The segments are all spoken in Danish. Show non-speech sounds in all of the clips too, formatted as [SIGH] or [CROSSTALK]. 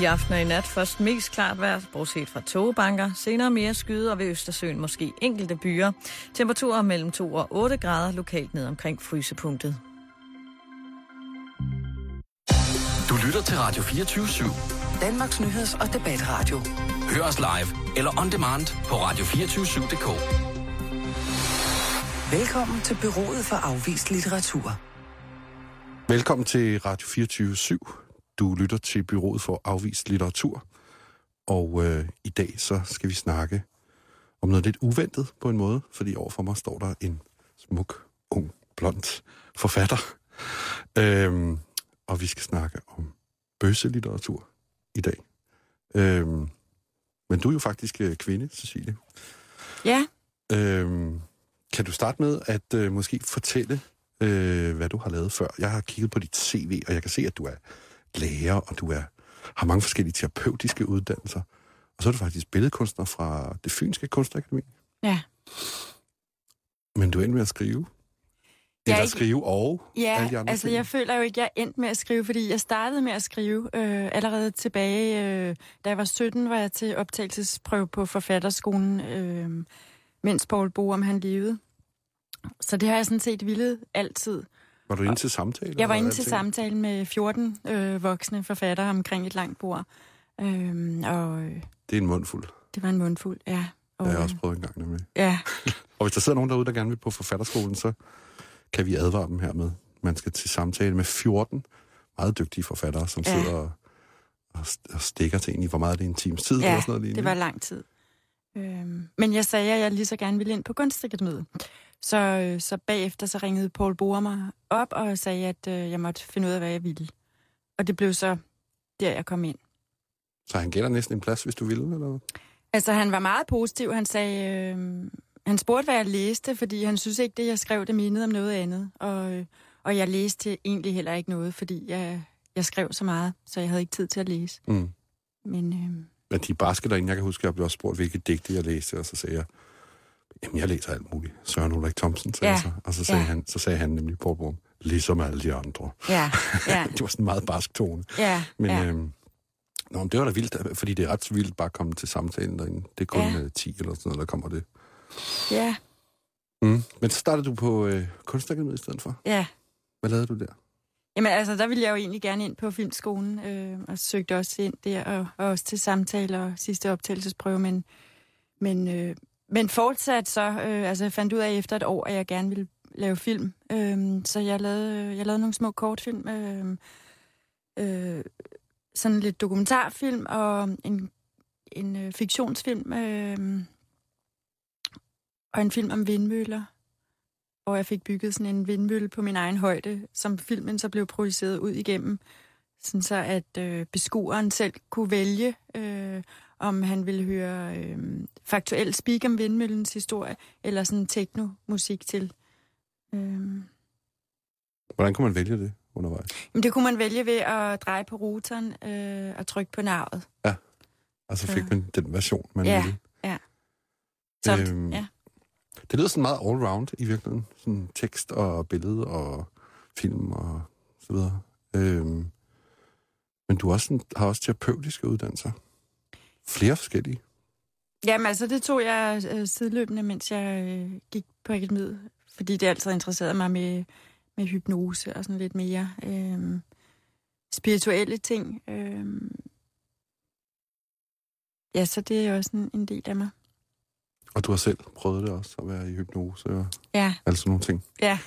I aften og i nat først mest klart vejr, bortset fra togebanker. Senere mere skyde og ved Østersøen måske enkelte byer. Temperaturer mellem 2 og 8 grader lokalt ned omkring frysepunktet. Du lytter til Radio 24 /7. Danmarks nyheds- og debatradio. Hør os live eller on demand på radio247.dk. Velkommen til Bureauet for Afvist Litteratur. Velkommen til Radio 24 /7. Du lytter til Byrået for Afvist Litteratur. Og øh, i dag så skal vi snakke om noget lidt uventet på en måde, fordi overfor mig står der en smuk, ung, blond forfatter. Øhm, og vi skal snakke om bøsselitteratur i dag. Øhm, men du er jo faktisk øh, kvinde, Cecilie. Ja. Øhm, kan du starte med at øh, måske fortælle, øh, hvad du har lavet før? Jeg har kigget på dit CV, og jeg kan se, at du er lærer, og du er, har mange forskellige terapeutiske uddannelser. Og så er du faktisk billedkunstner fra det Fynske Kunstakademi. Ja. Men du er med at skrive. Jeg er Eller ikke- skrive og Ja, alle de andre altså ting. jeg føler jo ikke, jeg er endt med at skrive, fordi jeg startede med at skrive øh, allerede tilbage, øh, da jeg var 17, var jeg til optagelsesprøve på forfatterskolen, øh, mens Paul Borum han levede. Så det har jeg sådan set ville altid. Var du inde til samtale? Jeg var inde til samtale med 14 øh, voksne forfattere omkring et langt bord. Øh, og øh, Det er en mundfuld. det var en mundfuld, ja. Og, har jeg også prøvet en gang nemlig. Ja, [LAUGHS] Og hvis der sidder nogen derude, der gerne vil på forfatterskolen, så kan vi advare dem hermed. Man skal til samtale med 14 meget dygtige forfattere, som Ja. sidder og, og, og stikker til en i, hvor meget det er en times tid, eller ja sådan noget lignende. det var lang tid. Øhm, men jeg sagde, at jeg lige så gerne ville ind på kunstakademiet. Så, øh, så bagefter så ringede Paul Boer mig op og sagde, at øh, jeg måtte finde ud af, hvad jeg ville. Og det blev så der, jeg kom ind. Så han gav dig næsten en plads, hvis du ville, eller hvad? Altså, han var meget positiv. Han sagde, øh, han spurgte, hvad jeg læste, fordi han synes ikke, det, jeg skrev, det mindede om noget andet. Og, øh, og jeg læste egentlig heller ikke noget, fordi jeg, jeg skrev så meget, så jeg havde ikke tid til at læse. Mm. Men øh, Men de barske derinde, jeg kan huske, at jeg blev også spurgt, hvilke digte jeg læste, og så sagde jeg, jamen jeg læser alt muligt. Søren Ulrik Thomsen, sagde Ja. så. Og så sagde, Ja. han, så sagde han nemlig på Brum, ligesom alle de andre. ja, ja, [LAUGHS] det var sådan en meget barsk tone. ja, Men, ja. øhm, nå, men det var da vildt, fordi det er ret vildt bare at komme til samtalen derinde. Det er kun Ja. ja. 10 eller sådan noget, der kommer det. ja, Mm. Men så startede du på øh, kunstakademiet i stedet for. ja. Hvad lavede du der? Jamen altså, der ville jeg jo egentlig gerne ind på filmskolen, øh, og søgte også ind der, og, og også til samtaler og sidste optagelsesprøve, men, men, øh, men fortsat så, øh, altså jeg fandt ud af efter et år, at jeg gerne ville lave film, øh, så jeg lavede, øh, jeg lavede nogle små kortfilm, øh, øh, sådan lidt dokumentarfilm og en, en øh, fiktionsfilm, øh, og en film om vindmøller og jeg fik bygget sådan en vindmølle på min egen højde, som filmen så blev produceret ud igennem, sådan så at øh, beskueren selv kunne vælge, øh, om han ville høre øh, faktuelt speak om vindmøllens historie, eller sådan teknomusik til. Øh. Hvordan kunne man vælge det undervejs? Men det kunne man vælge ved at dreje på ruteren øh, og trykke på navet. Altså Så- fik man den version, man Ja, ville. Så, Øhm, ja. Det lyder sådan meget all-round i virkeligheden. Sådan tekst og billede og film og så videre. Øhm, men du også sådan, har også terapeutiske uddannelser. Flere forskellige. Jamen altså, det tog jeg øh, sideløbende, mens jeg øh, gik på akademiet, fordi det altid interesserede mig med, med hypnose og sådan lidt mere øh, spirituelle ting. Øh. Ja, så det er også en, en del af mig. Og du har selv prøvet det også, at være i hypnose og Ja, alt sådan nogle ting. ja.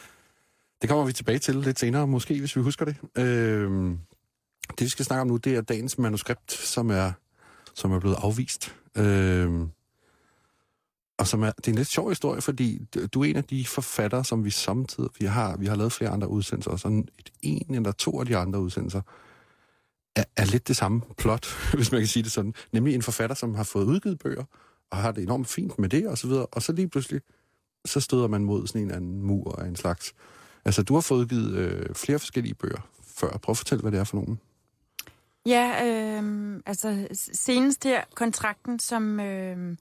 Det kommer vi tilbage til lidt senere, måske, hvis vi husker det. Øhm, det, vi skal snakke om nu, det er dagens manuskript, som er, som er blevet afvist. Øh, og som er, det er en lidt sjov historie, fordi du er en af de forfattere, som vi samtidig... Vi har, vi har lavet flere andre udsendelser, og sådan et, en eller to af de andre udsendelser er, er lidt det samme plot, [LAUGHS] hvis man kan sige det sådan. Nemlig en forfatter, som har fået udgivet bøger, og har det enormt fint med det, og så videre. Og så lige pludselig, så støder man mod sådan en eller anden mur af en slags... Altså, du har fået udgivet øh, flere forskellige bøger før. Prøv at fortælle, hvad det er for nogen. Ja, øh, altså senest her kontrakten, som, øh,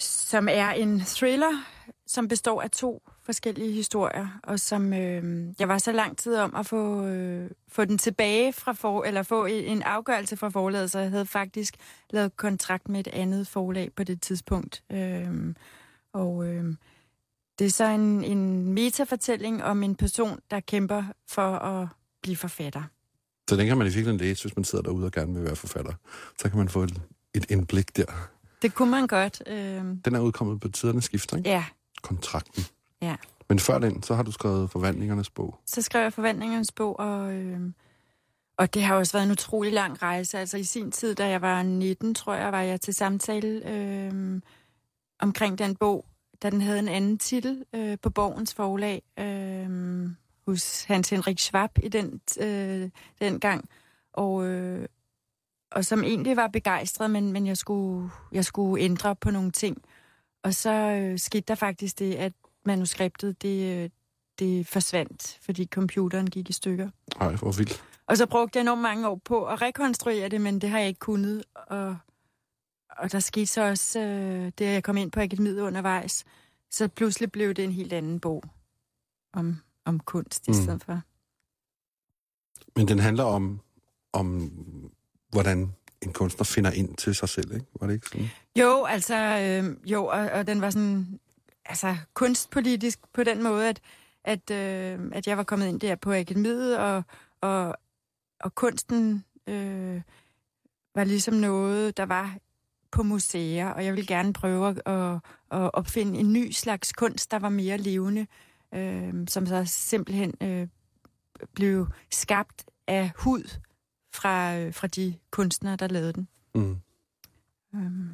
som er en thriller, som består af to forskellige historier, og som øh, jeg var så lang tid om at få, øh, få den tilbage fra for, eller få en afgørelse fra forlaget, så jeg havde faktisk lavet kontrakt med et andet forlag på det tidspunkt. Øh, og øh, det er så en, en metafortælling om en person, der kæmper for at blive forfatter. Så den kan man i virkeligheden læse, hvis man sidder derude og gerne vil være forfatter. Så kan man få et, et indblik der. Det kunne man godt. Øh... Den er udkommet på tidernes skifter, ikke? Ja. Kontrakten. Ja. Men før den, så har du skrevet Forvandlingernes bog. Så skrev jeg Forvandlingernes bog, og, øh... og det har også været en utrolig lang rejse. Altså i sin tid, da jeg var 19, tror jeg, var jeg til samtale øh... omkring den bog, da den havde en anden titel øh, på Borgens forlag øh, hos Hans Henrik Schwab i den, øh, den gang. Og, øh, og som egentlig var begejstret, men, men jeg, skulle, jeg skulle ændre på nogle ting. Og så øh, skete der faktisk det, at manuskriptet det, øh, det forsvandt, fordi computeren gik i stykker. Nej, hvor vildt. Og så brugte jeg enormt mange år på at rekonstruere det, men det har jeg ikke kunnet. Og, og der skete så også, øh, det jeg kom ind på akademiet undervejs, så pludselig blev det en helt anden bog om, om kunst i Mm. stedet for. Men den handler om, om hvordan en kunstner finder ind til sig selv, ikke? Var det ikke sådan? Jo, altså, øh, jo, og, og den var sådan, altså, kunstpolitisk på den måde, at, at, øh, at jeg var kommet ind der på akademiet, og, og, og kunsten øh, var ligesom noget, der var på museer, og jeg ville gerne prøve at, at, at opfinde en ny slags kunst, der var mere levende, øh, som så simpelthen øh, blev skabt af hud fra, øh, fra de kunstnere, der lavede den. Mm. Um,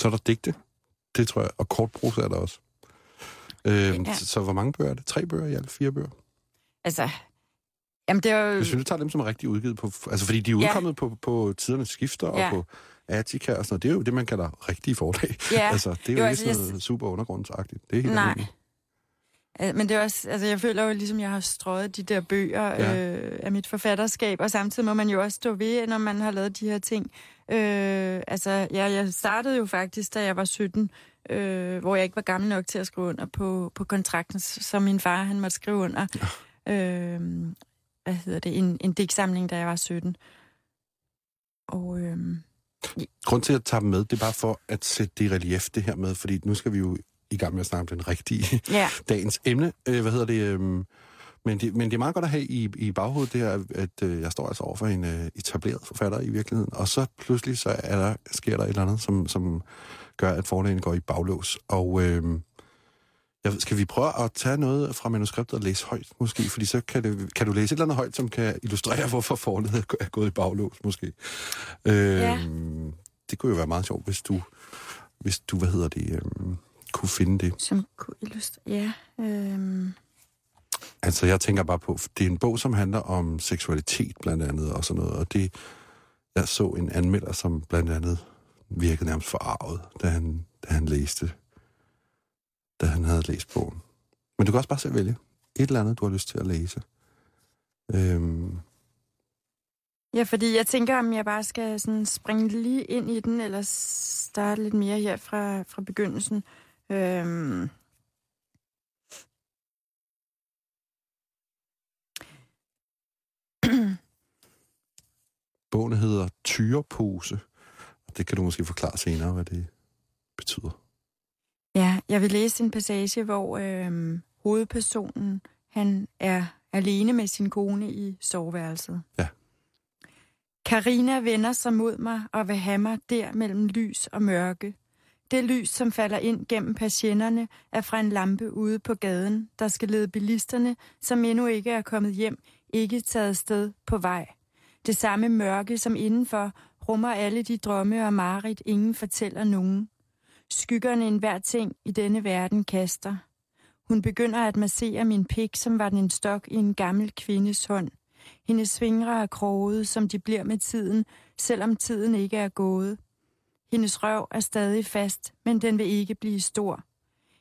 Så er der digte. Det tror jeg. Og kortprosa er der også. Øhm, Ja. så, så hvor mange bøger er det? Tre bøger i alt? Fire bøger? altså, jamen det er jo... Hvis vi nu tager dem som er rigtig udgivet på... Altså, fordi de er Ja. udkommet på, på tidernes skifter Ja. og på Attica og sådan noget. Det er jo det, man kalder rigtige forlag. Ja. [LAUGHS] altså, det er jo, Jo, ikke altså, sådan jeg- noget super undergrundsagtigt. Det er helt Nej. almindeligt. Men det er også, altså jeg føler jo ligesom, jeg har strøget de der bøger Ja. ja. øh, af mit forfatterskab, og samtidig må man jo også stå ved, når man har lavet de her ting. Øh, altså, ja, jeg startede jo faktisk, da jeg var 17, øh, hvor jeg ikke var gammel nok til at skrive under på, på kontrakten, som min far, han måtte skrive under. Øh, hvad hedder det? En, en digtsamling, da jeg var 17. Og øh, Grund til at tage dem med, det er bare for at sætte det relief, det her med, fordi nu skal vi jo i gang med at snakke om den rigtige [LAUGHS] ja, dagens emne. Øh, hvad hedder det? øhm, men, det? Men det er meget godt at have i, i baghovedet, det her, at øh, jeg står altså over for en øh, etableret forfatter i virkeligheden, og så pludselig så er der, sker der et eller andet, som, som gør, at forlagene går i baglås. Og øh, jeg, ved- skal vi prøve at tage noget fra manuskriptet og læse højt, måske? Fordi så kan, det, kan du læse et eller andet højt, som kan illustrere, [LAUGHS] hvorfor forlaget er gået i baglås, måske. Øh, Ja. Det kunne jo være meget sjovt, hvis du, hvis du hvad hedder det, øh, kunne finde det. som kunne illustrere... Ja, øh, Altså, jeg tænker bare på, det er en bog, som handler om seksualitet blandt andet og sådan noget, og det, jeg så en anmelder, som blandt andet virkede nærmest forarvet, da han, da han læste, da han havde læst bogen. Men du kan også bare selv vælge et eller andet, du har lyst til at læse. Øhm, Ja, fordi jeg tænker, om jeg bare skal sådan springe lige ind i den, eller starte lidt mere her fra, fra begyndelsen. Øhm. [CLEARS THROAT] bogen hedder Tyrepose, og det kan du måske forklare senere, hvad det betyder. Jeg vil læse en passage, hvor øhm, hovedpersonen han er alene med sin kone i soveværelset. Ja. Karina vender sig mod mig og vil have mig der mellem lys og mørke. Det lys, som falder ind gennem patienterne, er fra en lampe ude på gaden, der skal lede bilisterne, som endnu ikke er kommet hjem, ikke taget sted på vej. Det samme mørke, som indenfor, rummer alle de drømme og mareridt, ingen fortæller nogen. Skyggerne en hver ting i denne verden kaster. Hun begynder at massere min pik, som var den en stok i en gammel kvindes hånd. Hendes fingre er kroget, som de bliver med tiden, selvom tiden ikke er gået. Hendes røv er stadig fast, men den vil ikke blive stor.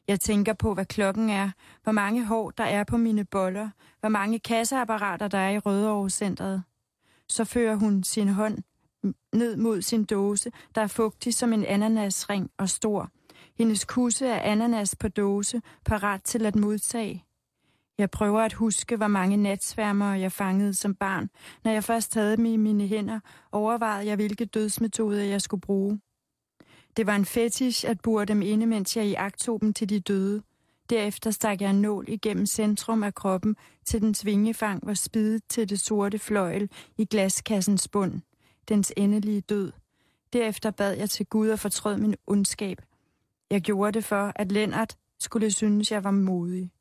Jeg tænker på, hvad klokken er, hvor mange hår der er på mine boller, hvor mange kasseapparater der er i Rødovre-centret. Så fører hun sin hånd ned mod sin dåse, der er fugtig som en ananasring og stor. Hendes kusse er ananas på dåse, parat til at modtage. Jeg prøver at huske, hvor mange natsværmere jeg fangede som barn. Når jeg først havde dem i mine hænder, overvejede jeg, hvilke dødsmetoder jeg skulle bruge. Det var en fetish at bure dem inde, mens jeg i dem til de døde. Derefter stak jeg en nål igennem centrum af kroppen til den svingefang var spidet til det sorte fløjl i glaskassens bund. Dens endelige død. Derefter bad jeg til Gud og fortrød min ondskab. Jeg gjorde det for, at Lennart skulle synes, jeg var modig.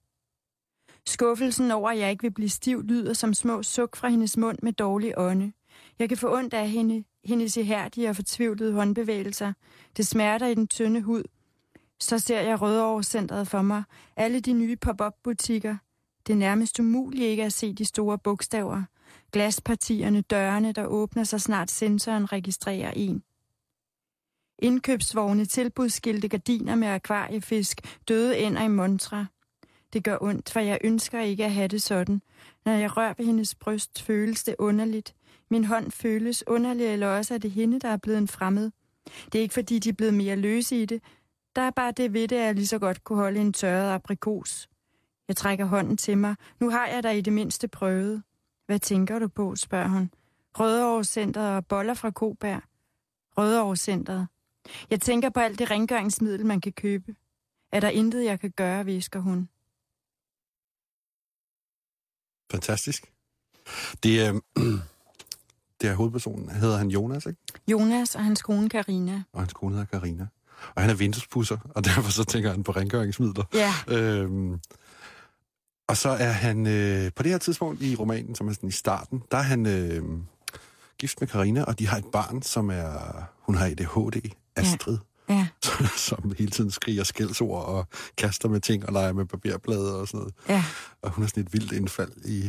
Skuffelsen over, at jeg ikke vil blive stiv, lyder som små suk fra hendes mund med dårlig ånde. Jeg kan få ondt af hende, hendes ihærdige og fortvivlede håndbevægelser. Det smerter i den tynde hud. Så ser jeg Rødovre-centret for mig. Alle de nye pop-up-butikker. Det er nærmest umuligt ikke at se de store bogstaver. Glaspartierne, dørene, der åbner sig snart sensoren registrerer en. Indkøbsvogne, tilbudsskilte, gardiner med akvariefisk, døde ender i montre. Det gør ondt, for jeg ønsker ikke at have det sådan. Når jeg rører ved hendes bryst, føles det underligt. Min hånd føles underligt, eller også er det hende, der er blevet en fremmed. Det er ikke, fordi de er blevet mere løse i det. Der er bare det ved det, at jeg lige så godt kunne holde en tørret aprikos. Jeg trækker hånden til mig. Nu har jeg da i det mindste prøvet. Hvad tænker du på, spørger hun. Rødovrecenteret og boller fra Kobær. Rødovrecenteret. Jeg tænker på alt det rengøringsmiddel, man kan købe. Er der intet, jeg kan gøre, visker hun. Fantastisk. Det er, [CLEARS THROAT] det er hovedpersonen. Hedder han Jonas, ikke? Jonas og hans kone Karina. Og hans kone hedder Karina. Og han er vinduespusser, og [LAUGHS] derfor så tænker han på rengøringsmidler. Ja. Øhm, og så er han øh, på det her tidspunkt i romanen, som er sådan i starten, der er han øh, gift med Karina, og de har et barn, som er, hun har ADHD, Astrid. Ja. ja. [LAUGHS] som hele tiden skriger skældsord og kaster med ting og leger med papirplader og sådan noget. Ja. Og hun har sådan et vildt indfald i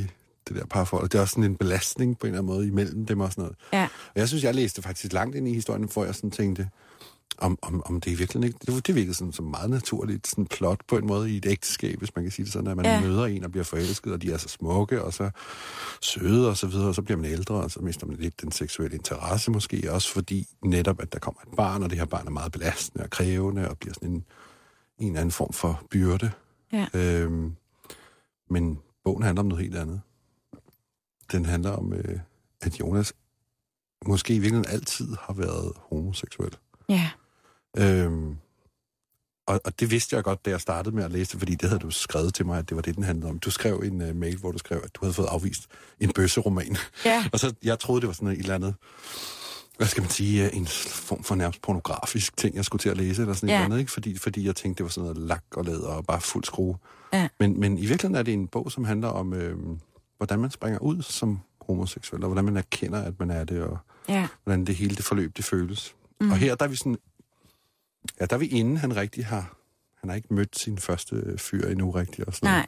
det der parforhold. Det er også sådan en belastning på en eller anden måde imellem dem og sådan noget. Ja. Og jeg synes, jeg læste faktisk langt ind i historien, for jeg sådan tænkte, om, om, om det i virkeligheden ikke... Det, det virkede sådan, som meget naturligt sådan plot på en måde i et ægteskab, hvis man kan sige det sådan, at man ja. møder en og bliver forelsket, og de er så smukke, og så søde og så videre, og så bliver man ældre, og så mister man lidt den seksuelle interesse måske, også fordi netop, at der kommer et barn, og det her barn er meget belastende og krævende, og bliver sådan en, en eller anden form for byrde. Ja. Øhm, men bogen handler om noget helt andet. Den handler om, øh, at Jonas måske i virkeligheden altid har været homoseksuel. Ja. Øhm, og, og det vidste jeg godt, da jeg startede med at læse det, fordi det havde du skrevet til mig, at det var det, den handlede om. Du skrev en uh, mail, hvor du skrev, at du havde fået afvist en bøsseroman. Ja. [LAUGHS] og så, jeg troede, det var sådan et eller andet, hvad skal man sige, øh, en form for nærmest pornografisk ting, jeg skulle til at læse, eller sådan ja. et eller andet, ikke? Fordi, fordi jeg tænkte, det var sådan noget lak og læder og bare fuld skrue. Ja. Men, men i virkeligheden er det en bog, som handler om, øh, hvordan man springer ud som homoseksuel, og hvordan man erkender, at man er det, og ja. hvordan det hele det forløb, det føles. Mm. Og her der er vi sådan Ja, der er vi inden han rigtig har... Han har ikke mødt sin første fyr endnu rigtigt og sådan Nej.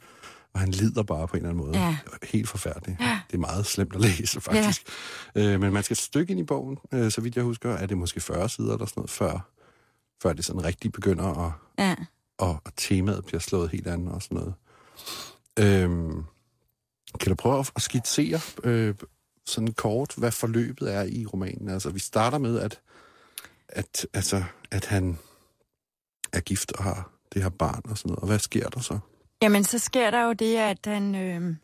Og han lider bare på en eller anden måde. Ja. Helt forfærdeligt. Ja. Det er meget slemt at læse, faktisk. Ja. Øh, men man skal et stykke ind i bogen, øh, så vidt jeg husker, er det måske 40 sider eller sådan noget, før, før det sådan rigtig begynder at... Ja. Og, og temaet bliver slået helt andet og sådan noget. Øhm, kan du prøve at skitsere øh, sådan kort, hvad forløbet er i romanen? Altså, vi starter med, at, at, altså, at han er gift og har det her barn og sådan noget. Og hvad sker der så? Jamen, så sker der jo det, at han, øh,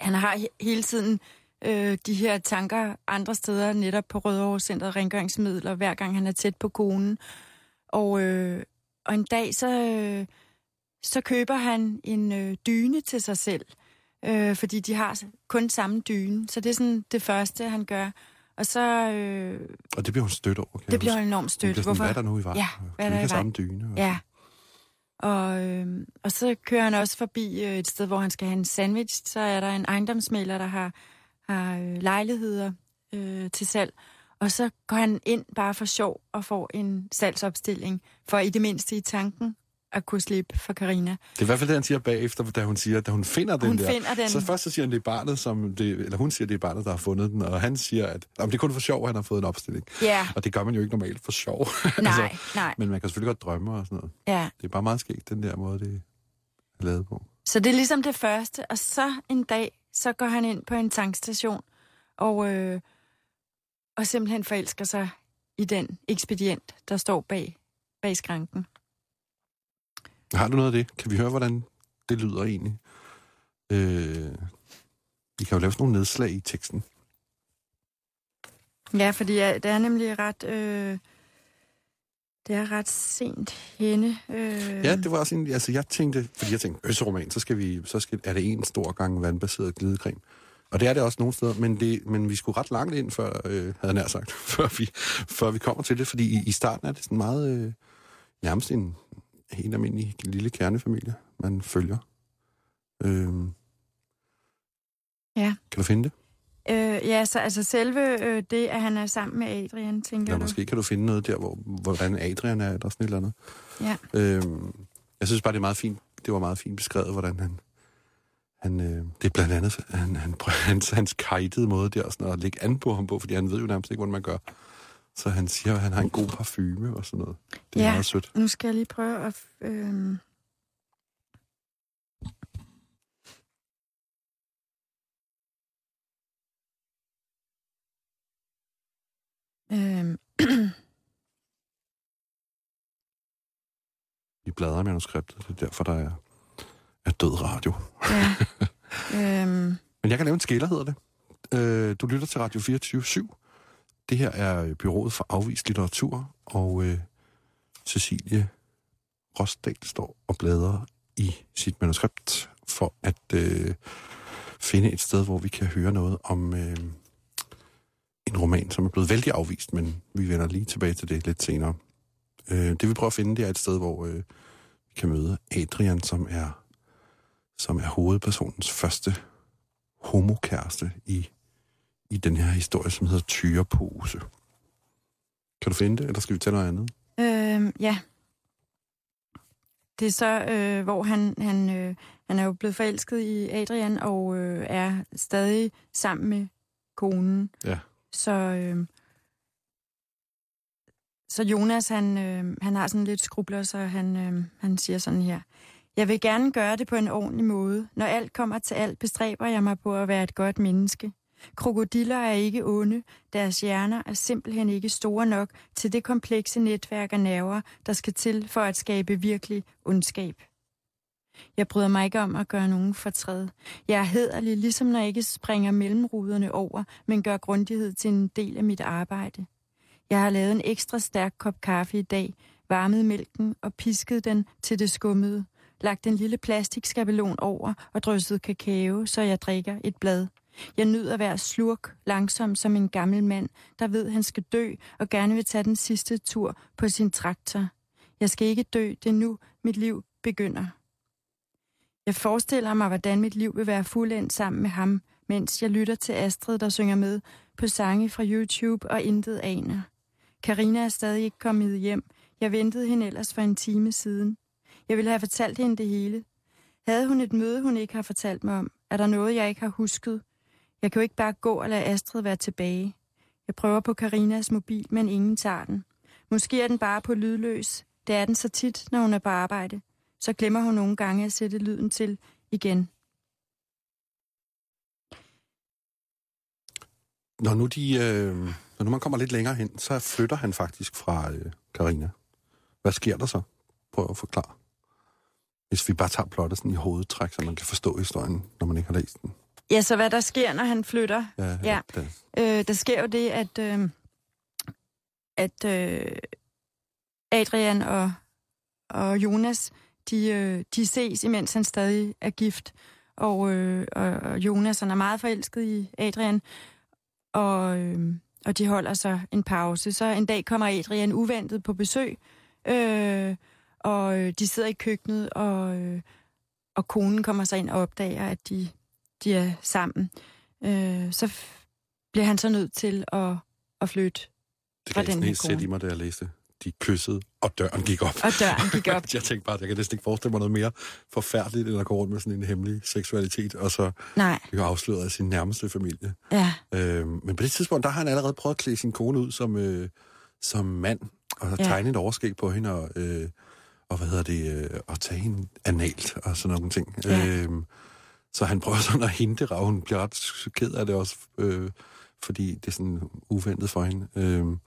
han har hele tiden øh, de her tanker andre steder, netop på Rødovre Center rengøringsmidler, hver gang han er tæt på konen. Og, øh, og en dag, så, øh, så køber han en øh, dyne til sig selv, øh, fordi de har kun samme dyne. Så det er sådan det første, han gør. Og så... Øh, og det bliver hun stødt over. Det bliver hun enormt stødt. Sådan, Hvorfor? Hvad er der nu i vej? Ja, hvad er der i vej? samme dyne. Og... Ja. Og, øh, og så kører han også forbi øh, et sted, hvor han skal have en sandwich. Så er der en ejendomsmaler, der har, har øh, lejligheder øh, til salg. Og så går han ind bare for sjov og får en salgsopstilling, for i det mindste i tanken at kunne slippe for Karina. Det er i hvert fald det, han siger bagefter, da hun siger, da hun finder den hun der. Finder den. Så først så siger han, det er barnet, som det, eller hun siger, det er barnet, der har fundet den, og han siger, at om det er kun for sjov, at han har fået en opstilling. Ja. Og det gør man jo ikke normalt for sjov. [LAUGHS] Nej, altså, nej. Men man kan selvfølgelig godt drømme og sådan noget. Ja. Det er bare meget skægt, den der måde, det er lavet på. Så det er ligesom det første, og så en dag, så går han ind på en tankstation, og, øh, og simpelthen forelsker sig i den ekspedient, der står bag, bag skranken. Har du noget af det? Kan vi høre, hvordan det lyder egentlig? Øh, vi kan jo lave sådan nogle nedslag i teksten. Ja, fordi ja, det er nemlig ret... Øh, det er ret sent henne. Øh, Ja, det var også en, altså jeg tænkte, fordi jeg tænkte, øsseroman, så, skal vi, så skal, er det en stor gang vandbaseret glidecreme. Og det er det også nogle steder, men, det, men vi skulle ret langt ind, før, øh, havde jeg nær sagt, [LAUGHS] før vi, før vi kommer til det, fordi i, i starten er det sådan meget, øh, nærmest en helt almindelig lille kernefamilie, man følger. Øh, Ja. Kan du finde det? Øh, ja, så altså selve øh, det, at han er sammen med Adrian, tænker Ja, du? måske kan du finde noget der, hvor, hvordan Adrian er, eller sådan et eller andet. Ja. Øhm, jeg synes bare, det er meget fint. Det var meget fint beskrevet, hvordan han... han øh, det er blandt andet han, han, hans, hans kajtede måde der, sådan at lægge an på ham på, fordi han ved jo nærmest ikke, hvordan man gør. Så han siger, at han har en god parfume og sådan noget. Det er Ja. meget sødt. Nu skal jeg lige prøve at... Øh... Øhm, Vi bladrer [CLEARS THROAT] i manuskriptet. Det er derfor, der er, er død radio. ja. [LAUGHS] øhm, Men jeg kan lave en skiller, hedder det. Øh, du lytter til Radio 24 /7. Det her er Byrået for Afvist Litteratur, og øh, Cecilie Rosdal står og bladrer i sit manuskript for at øh, finde et sted, hvor vi kan høre noget om øh, en roman, som er blevet vældig afvist, men vi vender lige tilbage til det lidt senere. Øh, det vi prøver at finde, det er et sted, hvor øh, vi kan møde Adrian, som er, som er hovedpersonens første homokæreste i, i den her historie, som hedder Tyrepose. Kan du finde det, eller skal vi tage noget andet? øhm, ja. Det er så, øh, hvor han, han, øh, han er jo blevet forelsket i Adrian, og øh, er stadig sammen med konen. Ja. Så, øh, så Jonas, han, øh, han har sådan lidt skrubler, så han, øh, han siger sådan her. Jeg vil gerne gøre det på en ordentlig måde. Når alt kommer til alt, bestræber jeg mig på at være et godt menneske. Krokodiller er ikke onde. Deres hjerner er simpelthen ikke store nok til det komplekse netværk af nerver, der skal til for at skabe virkelig ondskab. Jeg bryder mig ikke om at gøre nogen fortræd. Jeg er hederlig, ligesom når jeg ikke springer mellemruderne over, men gør grundighed til en del af mit arbejde. Jeg har lavet en ekstra stærk kop kaffe i dag, varmet mælken og pisket den til det skummede. Lagt en lille plastikskabelon over og drysset kakao, så jeg drikker et blad. Jeg nyder hver slurk langsom som en gammel mand, der ved, han skal dø og gerne vil tage den sidste tur på sin traktor. Jeg skal ikke dø, det er nu, mit liv begynder. Jeg forestiller mig, hvordan mit liv vil være fuldendt sammen med ham, mens jeg lytter til Astrid, der synger med på sange fra YouTube og intet aner. Karina er stadig ikke kommet hjem. Jeg ventede hende ellers for en time siden. Jeg ville have fortalt hende det hele. Havde hun et møde, hun ikke har fortalt mig om? Er der noget, jeg ikke har husket? Jeg kan jo ikke bare gå og lade Astrid være tilbage. Jeg prøver på Karinas mobil, men ingen tager den. Måske er den bare på lydløs. Det er den så tit, når hun er på arbejde. Så glemmer hun nogle gange at sætte lyden til igen. Når nu, de, øh, når nu man kommer lidt længere hen, så flytter han faktisk fra øh, Karina. Hvad sker der så? Prøv at forklare. Hvis vi bare tager plottet sådan i hovedtræk, så man kan forstå historien, når man ikke har læst den. Ja, så hvad der sker, når han flytter? Ja, Ja. Det, Øh, der sker jo det, at, øh, at øh, Adrian og, og Jonas, de, øh, de ses, imens han stadig er gift. Og, øh, og, og Jonas han er meget forelsket i Adrian, og, øh, og de holder så en pause. Så en dag kommer Adrian uventet på besøg, øh, og øh, de sidder i køkkenet, og, øh, og konen kommer så ind og opdager, at de, de er sammen. Øh, så bliver han så nødt til at, at flytte, det Fra den her kone. i mig, da jeg læste. De kyssede, og døren gik op. og døren gik op. [LAUGHS] jeg tænkte bare, at jeg kan næsten ikke forestille mig noget mere forfærdeligt, end at gå rundt med sådan en hemmelig seksualitet, og så Nej, blive afsløret af sin nærmeste familie. ja, Øh, men på det tidspunkt, der har han allerede prøvet at klæde sin kone ud som, øh, som mand, og Ja. tegne et overskæg på hende, og, øh, og hvad hedder det, øh, og tage hende analt, og sådan nogle ting. Ja. Øh, så han prøver [LAUGHS] sådan at hente, og hun bliver ret ked af det også, øh, fordi det er sådan uventet for hende. Øhm,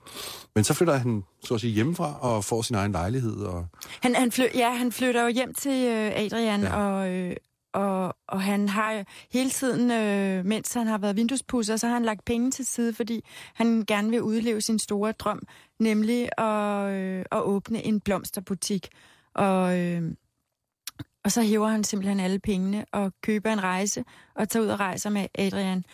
men så flytter han, så at sige, hjemmefra og får sin egen lejlighed. Og, Han, han, fly, ja, han flytter jo hjem til øh, Adrian, Ja. og, øh, og, og han har hele tiden, øh, mens han har været vinduespusser, så har han lagt penge til side, fordi han gerne vil udleve sin store drøm, nemlig at, øh, at åbne en blomsterbutik. Og, øh, og så hæver han simpelthen alle pengene og køber en rejse og tager ud og rejser med Adrian.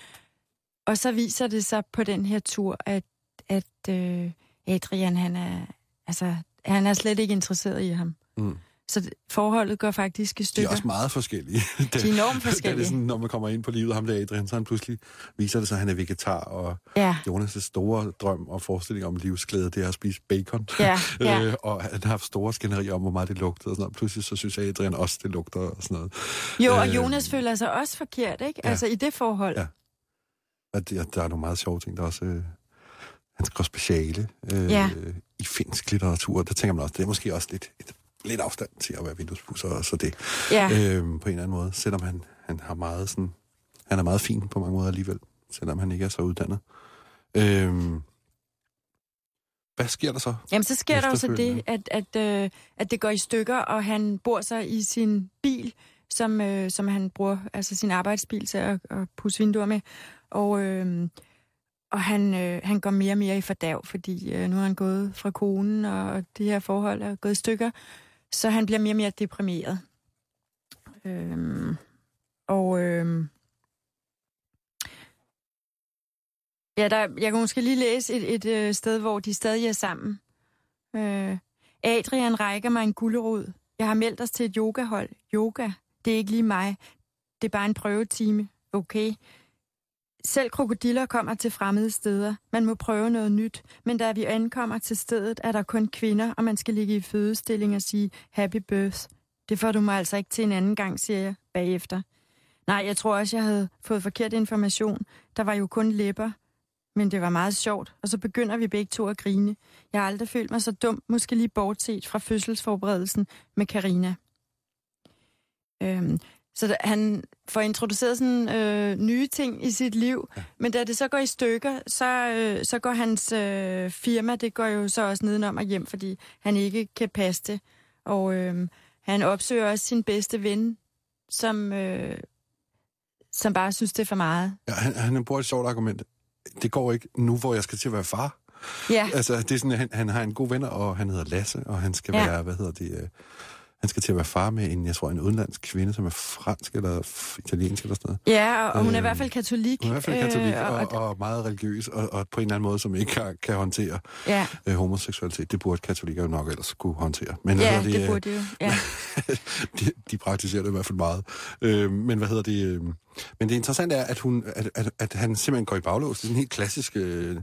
Og så viser det sig på den her tur, at, at øh, Adrian, han er, altså, han er slet ikke interesseret i ham. mm. Så det- forholdet går faktisk i De stykker. er også meget forskellige. De er [LAUGHS] enormt Da forskellige. det sådan, når man kommer ind på livet, ham der Adrian, så han pludselig viser det sig, at han er vegetar, og Ja, Jonas' store drøm og forestilling om livsglæde, det er at spise bacon. ja, ja. [LAUGHS] Øh, og han har haft store skænderier om, hvor meget det lugtede og sådan noget. Pludselig så synes Adrian også, det lugter og sådan noget. Jo, og Øh, Jonas føler sig også forkert, ikke? ja. Altså i det forhold. Ja. Og det, der er nogle meget sjove ting, der også... Øh, han skriver speciale øh, Ja. i finsk litteratur. Der tænker man også, det er måske også lidt, et, lidt afstand til at være vinduespusser, og så det Ja, øh, på en eller anden måde. Selvom han, han har meget sådan... Han er meget fin på mange måder alligevel, selvom han ikke er så uddannet. Øh, hvad sker der så? Jamen, så sker der jo så det, at, at, øh, at det går i stykker, og han bor sig i sin bil, som, øh, som han bruger, altså sin arbejdsbil til at, at pusse vinduer med. Og, øh, og han, øh, han går mere og mere i fordav, fordi øh, nu er han gået fra konen, og det her forhold er gået i stykker. Så han bliver mere og mere deprimeret. Øhm, og øhm, ja, der, jeg kan måske lige læse et, et øh, sted, hvor de stadig er sammen. Øh, Adrian rækker mig en gulderod. Jeg har meldt os til et yogahold. Yoga, det er ikke lige mig. Det er bare en prøvetime. Okay. Selv krokodiller kommer til fremmede steder. Man må prøve noget nyt. Men da vi ankommer til stedet, er der kun kvinder, og man skal ligge i fødestilling og sige happy birth. Det får du mig altså ikke til en anden gang, siger jeg bagefter. Nej, jeg tror også, jeg havde fået forkert information. Der var jo kun læber. Men det var meget sjovt, og så begynder vi begge to at grine. Jeg har aldrig følt mig så dum, måske lige bortset fra fødselsforberedelsen med Karina. Øhm, så der, han får introduceret sådan øh, nye ting i sit liv, ja. men da det så går i stykker, så, øh, så går hans øh, firma, det går jo så også nedenom og hjem, fordi han ikke kan passe det. Og øh, han opsøger også sin bedste ven, som, øh, som bare synes, det er for meget. Ja, han, han bruger et sjovt argument. Det går ikke nu, hvor jeg skal til at være far. Ja, Altså, det er sådan, han, han har en god ven, og han hedder Lasse, og han skal Ja. være, hvad hedder det, øh, han skal til at være far med en, jeg tror, en udenlandsk kvinde, som er fransk eller italiensk eller sådan noget. ja og, hun er i Øh, hvert fald katolik. Hun er i hvert fald katolik øh, og, og, og, meget religiøs, og, og på en eller anden måde, som ikke kan, kan håndtere ja, øh, homoseksualitet. Det burde katolikker jo nok ellers kunne håndtere. Men ja, hedder det øh, burde det jo. Ja. [LAUGHS] de, de praktiserer det i hvert fald meget. Øh, men hvad hedder det? Øh, men det interessante er, at, hun, at, at, at han simpelthen går i baglås. Det er sådan helt klassisk... Øh,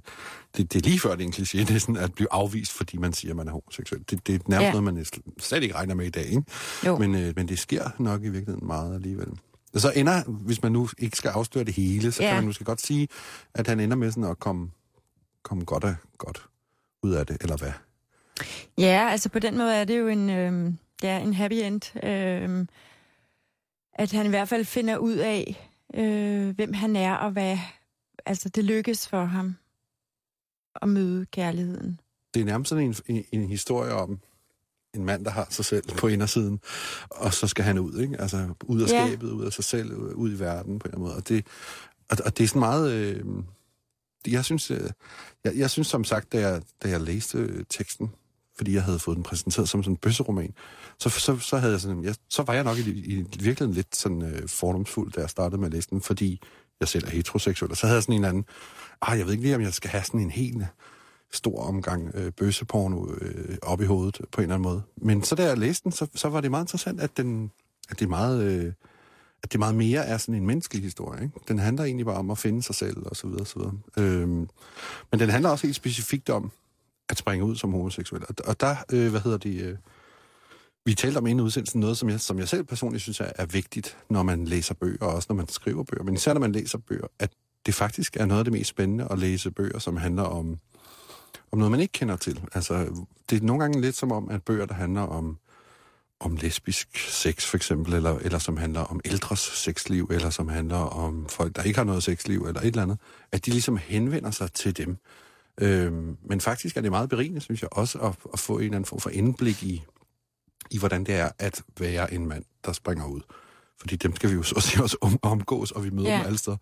det, det er lige før, det er en kliché. Det er sådan at blive afvist, fordi man siger, at man er homoseksuel. Det, det er nærmest Ja. noget, man sl- slet ikke regner med i dag. Ikke? Jo. Men, øh, men det sker nok i virkeligheden meget alligevel. Og så ender, hvis man nu ikke skal afsløre det hele, så ja. Kan man måske godt sige, at han ender med sådan at komme, komme godt, af, godt ud af det, eller hvad? Ja, altså på den måde er det jo en, øh, ja, en happy end. Øh, at han i hvert fald finder ud af, øh, hvem han er, og hvad altså det lykkes for ham at møde kærligheden. det er nærmest sådan en, en, en historie om en mand, der har sig selv på indersiden, og så skal han ud, ikke? Altså ud af Ja. skabet, ud af sig selv, ud, i verden på en eller anden måde. Og det, og, og det er sådan meget... Øh, jeg, synes, øh, jeg, jeg synes som sagt, da jeg, da jeg læste teksten, fordi jeg havde fået den præsenteret som sådan en bøsseroman, så, så, så, havde jeg sådan, jeg, så var jeg nok i, i virkeligheden lidt sådan øh, fordomsfuld, da jeg startede med at læse den, fordi jeg selv er heteroseksuel, og så havde jeg sådan en anden, ah, jeg ved ikke lige, om jeg skal have sådan en helt øh, stor omgang øh, bøsseporno øh, op i hovedet på en eller anden måde. Men så da jeg læste den, så, så var det meget interessant, at, den, at, det er meget, øh, at det meget mere er sådan en menneskelig historie. Ikke? Den handler egentlig bare om at finde sig selv, og så videre, og så videre. Øhm, men den handler også helt specifikt om at springe ud som homoseksuel. Og, og der, øh, hvad hedder det... Øh, vi talte om inden udsendelsen noget, som jeg, som jeg selv personligt synes er, er vigtigt, når man læser bøger, og også når man skriver bøger, men især når man læser bøger, at det faktisk er noget af det mest spændende at læse bøger, som handler om, om noget, man ikke kender til. Altså, det er nogle gange lidt som om, at bøger, der handler om, om lesbisk sex for eksempel, eller, eller som handler om ældres sexliv, eller som handler om folk, der ikke har noget sexliv, eller et eller andet, at de ligesom henvender sig til dem. Øhm, men faktisk er det meget berigende, synes jeg, også at, at få en eller anden form for indblik i, i, hvordan det er at være en mand, der springer ud. Fordi dem skal vi jo så også om, omgås, og vi møder Ja. dem alle steder.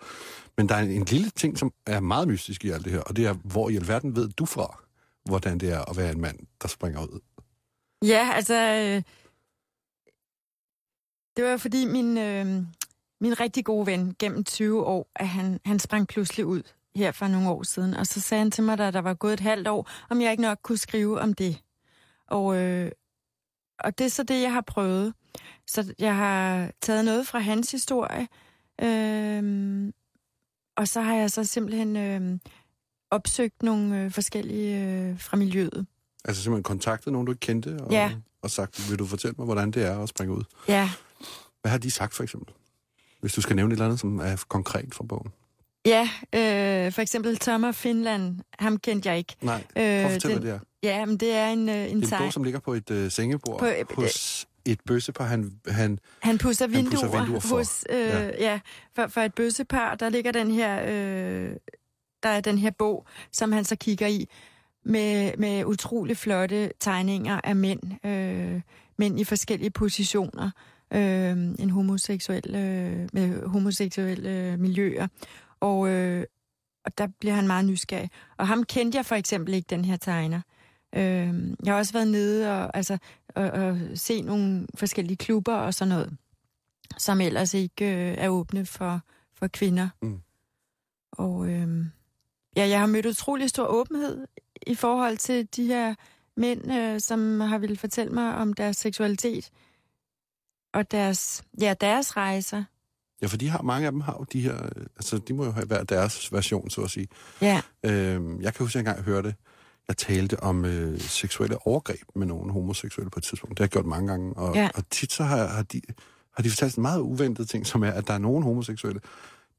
Men der er en, en lille ting, som er meget mystisk i alt det her, og det er, hvor i alverden ved du fra, hvordan det er at være en mand, der springer ud? Ja, altså... Øh, det var fordi min, øh, min rigtig gode ven gennem 20 år, at han, han sprang pludselig ud her for nogle år siden. Og så sagde han til mig, da der var gået et halvt år, om jeg ikke nok kunne skrive om det. Og, øh, og det er så det, jeg har prøvet. Så jeg har taget noget fra hans historie, øh, og så har jeg så simpelthen øh, opsøgt nogle øh, forskellige øh, fra miljøet. Altså simpelthen kontaktet nogen, du ikke kendte, og, Ja. og sagt, vil du fortælle mig, hvordan det er at springe ud? Ja, Hvad har de sagt, for eksempel? Hvis du skal nævne et eller andet, som er konkret fra bogen. Ja, øh, for eksempel Thomas Finland, ham kendte jeg ikke. Nej, prøv at fortælle, den, hvad det er. Ja, men det er en, øh, en Det er en sej. bog, som ligger på et øh, sengebord På, øh, hos et bøssepar. Han, han, Han pusser Han vinduer, pudser vinduer for- hos, øh, ja. ja. ja for, for et bøssepar. Der ligger den her, øh, der er den her bog, som han så kigger i, med, med utrolig flotte tegninger af mænd, øh, mænd i forskellige positioner, øh, en homoseksuel, øh, med homoseksuelle øh, miljøer. Og, øh, og der bliver han meget nysgerrig. Og ham kendte jeg for eksempel ikke, den her tegner. Øh, jeg har også været nede og, altså, og, og se nogle forskellige klubber og sådan noget, som ellers ikke øh, er åbne for, for kvinder. Mm. Og øh, ja, jeg har mødt utrolig stor åbenhed i forhold til de her mænd, øh, som har ville fortælle mig om deres seksualitet og deres, ja, deres rejser. Ja, for de har, mange af dem har jo de her, øh, altså de må jo have hver deres version, så at sige. Ja, Øhm, jeg kan huske, at jeg engang hørte, jeg talte om øh, seksuelle overgreb med nogle homoseksuelle på et tidspunkt. Det har jeg gjort mange gange. Og, Ja. og tit så har, har, de, har de fortalt en meget uventet ting, som er, at der er nogle homoseksuelle,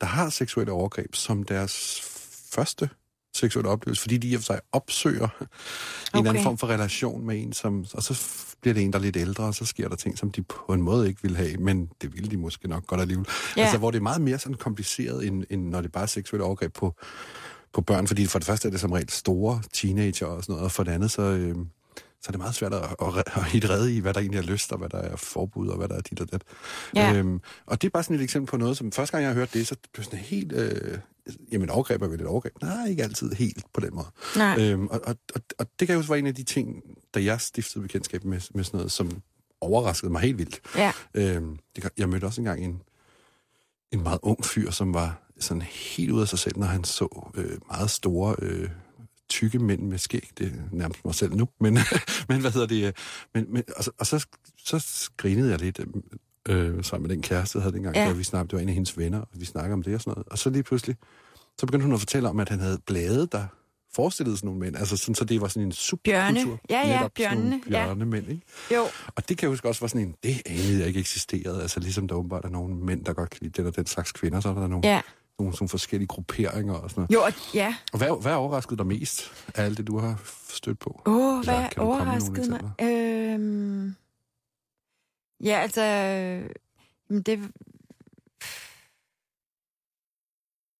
der har seksuelle overgreb som deres første seksuelle oplevelse, fordi de i og for sig opsøger okay. en eller anden form for relation med en, som, og så bliver det en, der er lidt ældre, og så sker der ting, som de på en måde ikke vil have, men det ville de måske nok godt alligevel. Ja. Altså, hvor det er meget mere sådan kompliceret, end, end når det bare er seksuelle overgreb på, på børn, fordi for det første er det som regel store teenager og sådan noget, og for det andet, så, øh, så er det meget svært at, at, at hitte redde i, hvad der egentlig er lyst, og hvad der er forbud, og hvad der er dit og dat. Ja. Øhm, og det er bare sådan et eksempel på noget, som første gang jeg har hørt det, så blev sådan helt, øh, jamen overgreb er vel et overgreb. Nej, ikke altid helt på den måde. nej. Øhm, og, og, og, og det kan jo også være en af de ting, da jeg stiftede bekendtskab med, med sådan noget, som overraskede mig helt vildt. Ja, Øhm, det, jeg mødte også engang en, en meget ung fyr, som var sådan helt ude af sig selv, når han så øh, meget store, øh, tykke mænd med skæg. Det er nærmest mig selv nu, men, [LAUGHS] men hvad hedder det? Men, men, og så, og så, så grinede jeg lidt øh, sammen med den kæreste, havde dengang, Ja. ja. vi snakkede, det var en af hendes venner, og vi snakkede om det og sådan noget. Og så lige pludselig, så begyndte hun at fortælle om, at han havde blade, der forestillede sådan nogle mænd. Altså sådan, så det var sådan en subkultur. Bjørne. Ja, ja, Netop bjørnene, ja. Bjørnemænd, ikke? jo. Og det kan jeg huske også var sådan en, det anede jeg ikke eksisterede. Altså ligesom der åbenbart er nogle mænd, der godt kan lide den og den slags kvinder, så er der nogle, Ja. nogle sådan forskellige grupperinger og sådan noget. Jo, og, ja. Og hvad, hvad overraskede dig mest af alt det, du har stødt på? Åh, oh, hvad overraskede mig? Øhm, ja, altså... Jamen, det...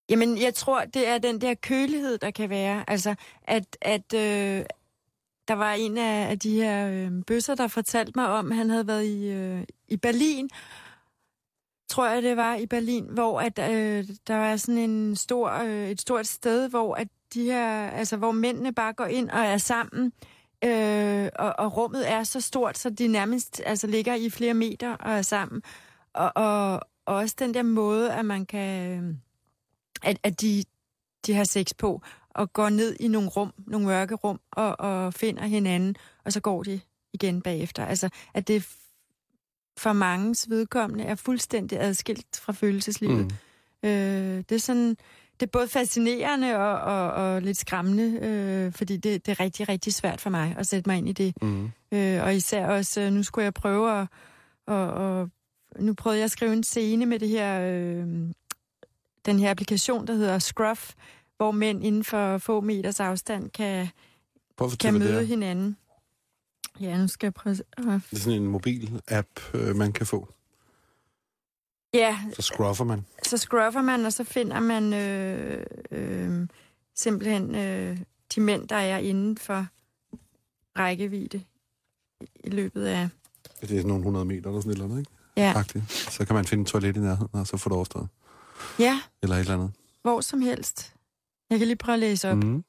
Jamen, jeg tror, det er den der kølighed, der kan være. Altså, at, at øh, der var en af, af de her øh, bøsser, der fortalte mig om, at han havde været i, øh, i Berlin, tror jeg, det var i Berlin, hvor at, øh, der var sådan en stor, øh, et stort sted, hvor at de her, altså hvor mændene bare går ind og er sammen, øh, og, og rummet er så stort, så de nærmest altså ligger i flere meter og er sammen. Og, og, og også den der måde, at man kan, øh, at, at de, de har sex på, og går ned i nogle rum, nogle mørke rum, og, og finder hinanden, og så går de igen bagefter. Altså, at det for mangens vedkommende er fuldstændig adskilt fra følelseslivet. Mm. Øh, det er sådan, det er både fascinerende og, og, og lidt skræmmende, øh, fordi det, det er rigtig, rigtig svært for mig at sætte mig ind i det. Mm. Øh, og især også, øh, nu skulle jeg prøve at, og, og nu prøvede jeg at skrive en scene med det her, øh, den her applikation, der hedder Scruff, hvor mænd inden for få meters afstand kan, kan møde det hinanden. Ja, nu skal jeg prøve. Det er sådan en mobil-app, øh, man kan få. Ja, Så scruffer man. så scruffer man, og så finder man øh, øh, simpelthen øh, de mænd, der er inden for rækkevidde i løbet af... Det er sådan nogle 100 meter eller sådan et eller andet, ikke? Ja, Agtigt. Så kan man finde et toilet i nærheden, og så få det overstået. ja Eller et eller andet. hvor som helst. Jeg kan lige prøve at læse op. Mm.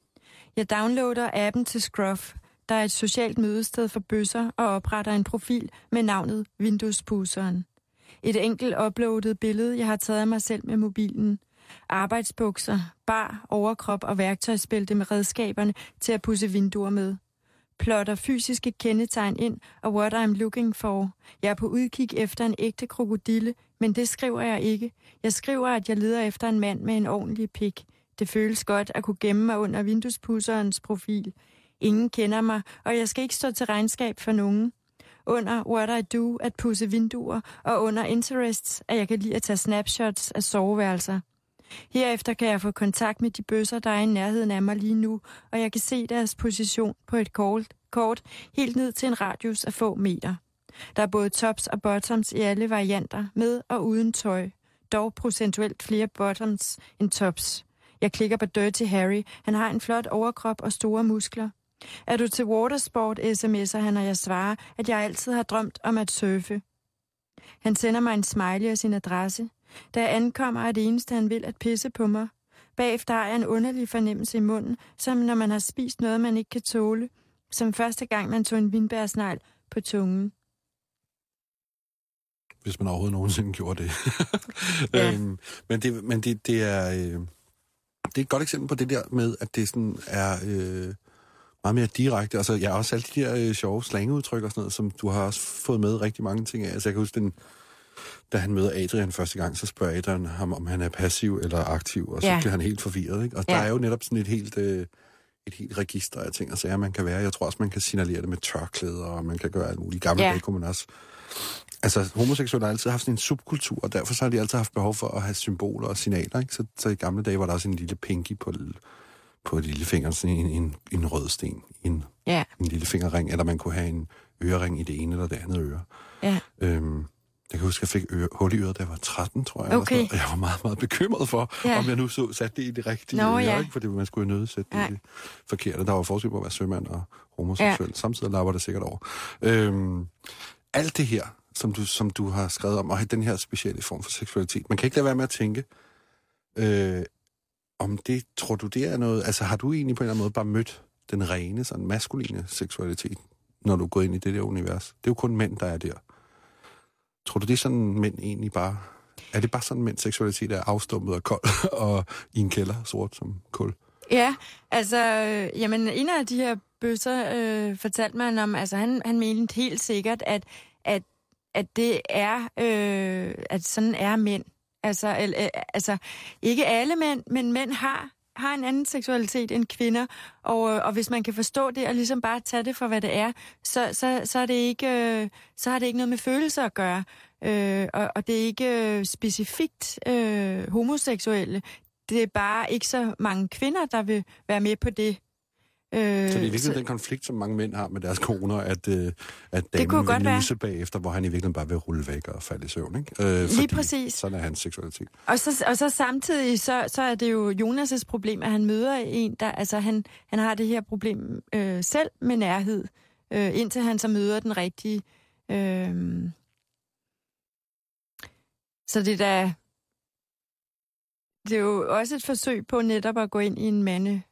Jeg downloader appen til Scruff, der er et socialt mødested for bøsser, og opretter en profil med navnet Vinduespusseren. Et enkelt uploadet billede, jeg har taget af mig selv med mobilen. Arbejdsbukser, bar, overkrop og værktøjsbælte med redskaberne til at pusse vinduer med. Plotter fysiske kendetegn ind og what I'm looking for. Jeg er på udkig efter en ægte krokodille, men det skriver jeg ikke. Jeg skriver, at jeg leder efter en mand med en ordentlig pik. Det føles godt at kunne gemme mig under vinduespusserens profil. Ingen kender mig, og jeg skal ikke stå til regnskab for nogen. Under What I Do at pusse vinduer, og under Interests, at jeg kan lide at tage snapshots af soveværelser. Herefter kan jeg få kontakt med de bøsser, der er i nærheden af mig lige nu, og jeg kan se deres position på et kort, kort helt ned til en radius af få meter. Der er både tops og bottoms i alle varianter, med og uden tøj. Dog procentuelt flere bottoms end tops. Jeg klikker på Dirty Harry. Han har en flot overkrop og store muskler. Er du til watersport, sms'er han, og jeg svarer, at jeg altid har drømt om at surfe. Han sender mig en smiley af sin adresse. Da jeg ankommer, er det eneste, han vil, at pisse på mig. Bagefter har jeg en underlig fornemmelse i munden, som når man har spist noget, man ikke kan tåle. Som første gang, man tog en vinbærsnegl på tungen. Hvis man overhovedet nogensinde gjorde det. [LAUGHS] Ja. øhm, men det, men det, det er... Øh, det er et godt eksempel på det der med, at det sådan er øh, meget mere direkte. Altså, jeg har også alle de der øh, sjove slangeudtryk og sådan noget, som du har også fået med rigtig mange ting af. Altså, jeg kan huske, den, da han møder Adrian første gang, så spørger Adrian ham, om han er passiv eller aktiv, og så Ja. bliver han helt forvirret. Ikke? Og Ja. der er jo netop sådan et helt... Øh, et helt register af ting og sager, man kan være. Jeg tror også, man kan signalere det med tørklæder, og man kan gøre alt muligt. I gamle Ja. dage kunne man også Altså, homoseksuelle har altid haft sådan en subkultur, og derfor så har de altid haft behov for at have symboler og signaler, ikke? Så, så i gamle dage var der også en lille pinky på, på et lille finger, sådan en, en, en rød sten, en, Ja, en lille fingerring, eller man kunne have en ørering i det ene eller det andet øre. ja. Øhm, jeg kan huske, at jeg fik øre, hul i øret, da jeg var 13, tror jeg. Okay. og jeg var meget, meget bekymret for, Ja. om jeg nu så satte det i det rigtige Nå, øre, ja. ikke? fordi man skulle jo nødt sætte det Ja. i det forkerte. Der var forskel på at være sømand og homoseksuel. Ja. Samtidig lapper det sikkert over. Øhm, alt det her, som du, som du har skrevet om, og den her specielle form for seksualitet, man kan ikke lade være med at tænke, øh, om det, tror du, det er noget, altså har du egentlig på en eller anden måde bare mødt den rene, sådan maskuline seksualitet, når du går ind i det der univers? Det er jo kun mænd, der er der. Tror du, det er sådan, mænd egentlig bare... Er det bare sådan, mænds seksualitet er afstumpet og kold [LAUGHS] og i en kælder, sort som kul? Ja, altså, øh, jamen, en af de her bøsser øh, fortalte mig om, altså han, han mente helt sikkert, at, at, at det er, øh, at sådan er mænd. Altså, altså, ikke alle mænd, men mænd har har en anden seksualitet end kvinder, og, øh, og hvis man kan forstå det og ligesom bare tage det for, hvad det er, så, så, så, er det ikke, øh, så har det ikke noget med følelser at gøre. Øh, og, og det er ikke øh, specifikt øh, homoseksuelle. Det er bare ikke så mange kvinder, der vil være med på det. Øh, Så det er i virkeligheden den konflikt, som mange mænd har med deres koner, at, øh, at damen kunne vil godt være. nuse bagefter, hvor han i virkeligheden bare vil rulle væk og falde i søvn. Ikke? Øh, Lige fordi præcis. Sådan er hans seksualitet. Og så, og så samtidig, så, så er det jo Jonas' problem, at han møder en, der, altså han, han har det her problem øh, selv med nærhed, øh, indtil han så møder den rigtige. Øh, så det er da, det er jo også et forsøg på netop at gå ind i en mande.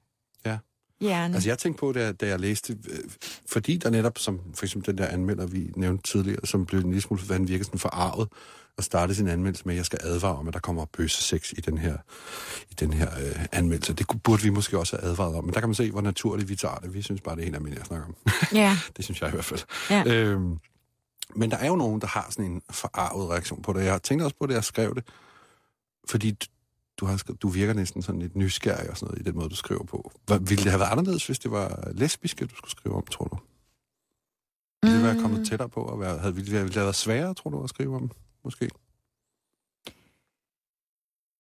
Hjerne. Altså jeg tænkte på, da, da jeg læste, øh, fordi der netop, som for eksempel den der anmelder, vi nævnte tidligere, som blev en lille smule, han virker sådan forarvet, og startede sin anmeldelse med, at jeg skal advare om, at der kommer bøsse sex i den her, i den her øh, anmeldelse. Det kunne- burde vi måske også have advaret om, men der kan man se, hvor naturligt vi tager det. Vi synes bare, det er helt almindeligt at snakke om. ja, [LAUGHS] Det synes jeg i hvert fald. Ja. Øhm, men der er jo nogen, der har sådan en forarvet reaktion på det. Jeg tænkte også på det, jeg skrev det, fordi du- har, skrevet- du virker næsten sådan lidt nysgerrig og sådan noget i den måde, du skriver på. Hvad, ville det have været anderledes, hvis det var lesbiske, du skulle skrive om, tror du? Ville det være kommet Mm. tættere på? Og være, havde, ville, det, ville det have været sværere, tror du, at skrive om? Måske.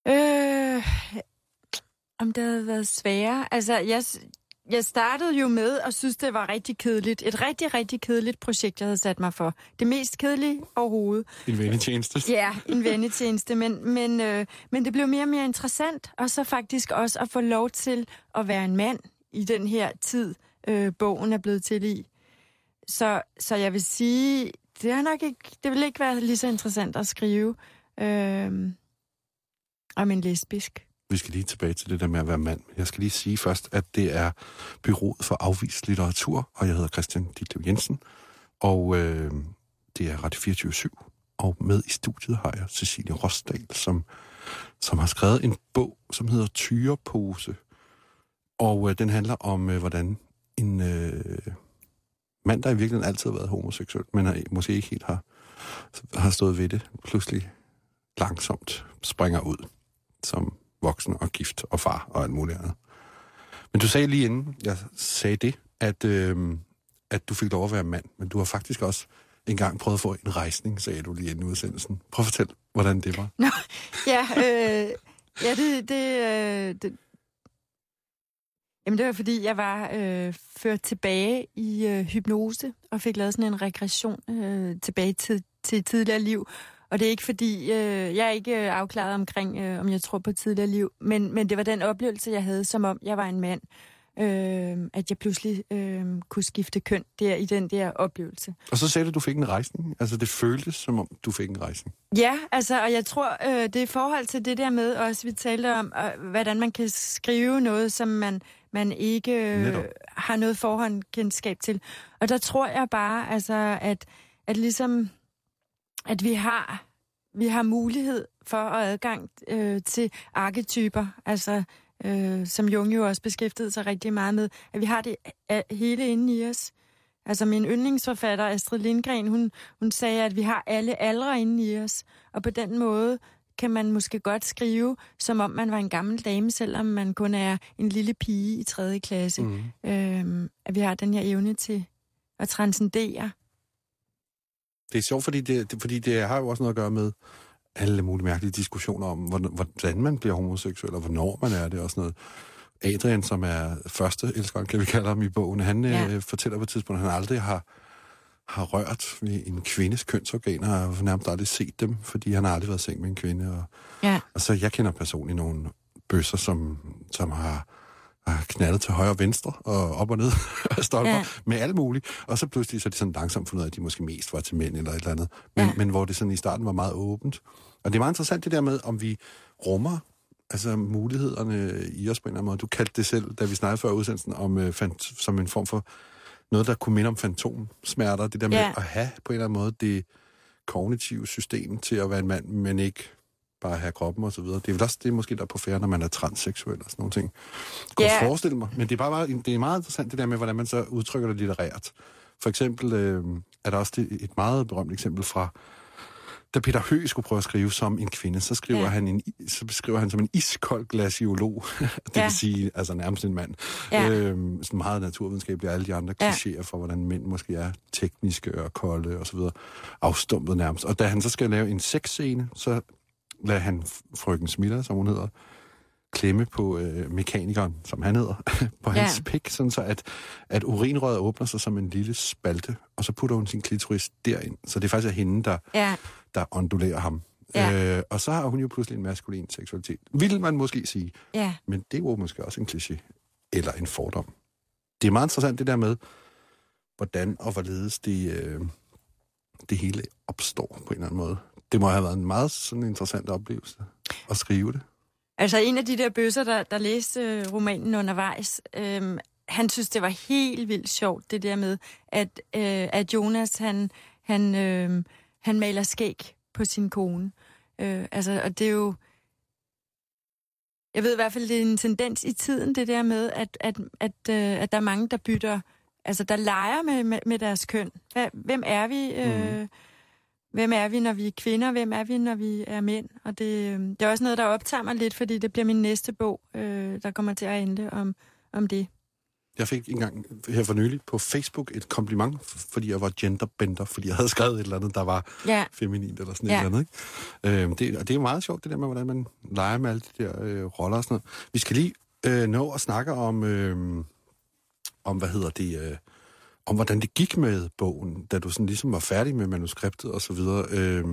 Øh, om det havde været sværere? Altså, jeg, jeg startede jo med at synes, det var rigtig kedeligt. Et rigtig, rigtig kedeligt projekt, jeg havde sat mig for. Det mest kedelige overhovedet. En vennetjeneste. [LAUGHS] Ja, en vennetjeneste, men, men, øh, men det blev mere og mere interessant, og så faktisk også at få lov til at være en mand i den her tid, øh, bogen er blevet til i. Så, så jeg vil sige, det, er nok ikke, det vil ikke være lige så interessant at skrive øh, om en lesbisk. Vi skal lige tilbage til det der med at være mand. Jeg skal lige sige først, at det er Byrået for Afvist Litteratur, og jeg hedder Christian Ditlev Jensen, og øh, det er Radio 24 /7. Og med i studiet har jeg Cecilie Rosdal, som, som har skrevet en bog, som hedder Tyrepose. Og øh, den handler om, øh, hvordan en øh, mand, der i virkeligheden altid har været homoseksuel, men har, måske ikke helt har, har stået ved det, pludselig langsomt springer ud som voksen og gift og far og alt muligt andet. Men du sagde lige inden jeg sagde det, at, øh, at du fik lov at være mand, men du har faktisk også engang prøvet at få en rejsning, sagde du lige inden udsendelsen. Prøv at fortælle, hvordan det var. Nå, [LAUGHS] ja, øh, ja det, det, øh, det, Jamen det var fordi, jeg var øh, ført tilbage i øh, hypnose og fik lavet sådan en regression øh, tilbage til, til tidligere liv. Og det er ikke fordi, øh, jeg er ikke øh, afklaret omkring, øh, om jeg tror på tidligere liv, men, men det var den oplevelse, jeg havde, som om jeg var en mand. Øh, at jeg pludselig øh, kunne skifte køn der i den der oplevelse. Og så sagde du, at du fik en rejsning. Altså det føltes, som om du fik en rejsning. Ja, altså, og jeg tror, øh, det er i forhold til det der med, også vi talte om, øh, hvordan man kan skrive noget, som man, man ikke øh, har noget forhåndkendskab til. Og der tror jeg bare, altså, at, at ligesom at vi har, vi har mulighed for at adgang øh, til arketyper, altså øh, som Jung jo også beskæftigede sig rigtig meget med, at vi har det hele inde i os. Altså min yndlingsforfatter Astrid Lindgren, hun, hun sagde, at vi har alle aldre inde i os, og på den måde kan man måske godt skrive, som om man var en gammel dame, selvom man kun er en lille pige i 3. klasse. Mm. Øhm, at vi har den her evne til at transcendere det er sjovt, fordi det, fordi det har jo også noget at gøre med alle mulige mærkelige diskussioner om, hvordan man bliver homoseksuel, og hvornår man er det, og sådan noget. Adrian, som er første elsker, kan vi kalde ham i bogen, han ja. øh, fortæller på et tidspunkt, at han aldrig har, har rørt ved en kvindes kønsorganer, og har nærmest aldrig set dem, fordi han har aldrig været seng med en kvinde. Og, ja. og så jeg kender personligt nogle bøsser, som, som har har knaldet til højre og venstre og op og ned [LAUGHS] af stolper ja. med alt muligt. Og så pludselig så er de sådan langsomt fundet ud af, at de måske mest var til mænd eller et eller andet. Men, ja. men hvor det sådan i starten var meget åbent. Og det er meget interessant det der med, om vi rummer altså mulighederne i os på en eller anden måde. Du kaldte det selv, da vi snakkede før udsendelsen, om, uh, fant- som en form for noget, der kunne minde om fantomsmerter. Det der med ja. at have på en eller anden måde det kognitive system til at være en mand, men ikke bare have kroppen og så videre. Det er vel også det, måske der er på færre, når man er transseksuel og sådan nogle ting. Jeg kunne yeah. forestille mig. Men det er bare meget, det er meget interessant det der med, hvordan man så udtrykker det litterært. For eksempel øh, er der også et meget berømt eksempel fra da Peter Høgh skulle prøve at skrive som en kvinde, så skriver ja. han en, så beskriver han som en iskold glaciolog. [LAUGHS] det ja. vil sige, altså nærmest en mand. Ja. Øhm, sådan meget naturvidenskabeligt, alle de andre klichéer ja. for, hvordan mænd måske er tekniske og kolde og så videre, afstumpet nærmest. Og da han så skal lave en sexscene, så lader han frøken Smiller, som hun hedder, klemme på øh, mekanikeren, som han hedder, [LAUGHS] på ja. hans pik, sådan så at, at urinrøret åbner sig som en lille spalte, og så putter hun sin klitoris derind. Så det er faktisk hende, der, ja. der ondulerer ham. Ja. Øh, og så har hun jo pludselig en maskulin seksualitet. Vil man måske sige. Ja. Men det er jo måske også en kliché. Eller en fordom. Det er meget interessant det der med, hvordan og hvorledes det, øh, det hele opstår på en eller anden måde. Det må have været en meget sådan interessant oplevelse at skrive det. Altså en af de der bøsser, der, der læste øh, romanen undervejs, øhm, han synes, det var helt vildt sjovt, det der med, at, øh, at Jonas, han, han, øh, han maler skæg på sin kone. Øh, altså, og det er jo... Jeg ved i hvert fald, det er en tendens i tiden, det der med, at, at, at, øh, at der er mange, der bytter... Altså, der leger med, med, med deres køn. Hvem er vi? Øh, mm hvem er vi, når vi er kvinder, hvem er vi, når vi er mænd. Og det, øh, det er også noget, der optager mig lidt, fordi det bliver min næste bog, øh, der kommer til at handle om, om det. Jeg fik engang her for nylig på Facebook et kompliment, fordi jeg var genderbender, fordi jeg havde skrevet et eller andet, der var ja. feminint eller sådan ja. et eller andet. Ikke? Øh, det, og det er meget sjovt, det der med, hvordan man leger med alle de der øh, roller og sådan noget. Vi skal lige øh, nå at snakke om, øh, om hvad hedder det, øh, om hvordan det gik med bogen, da du sådan ligesom var færdig med manuskriptet og så videre. Øh,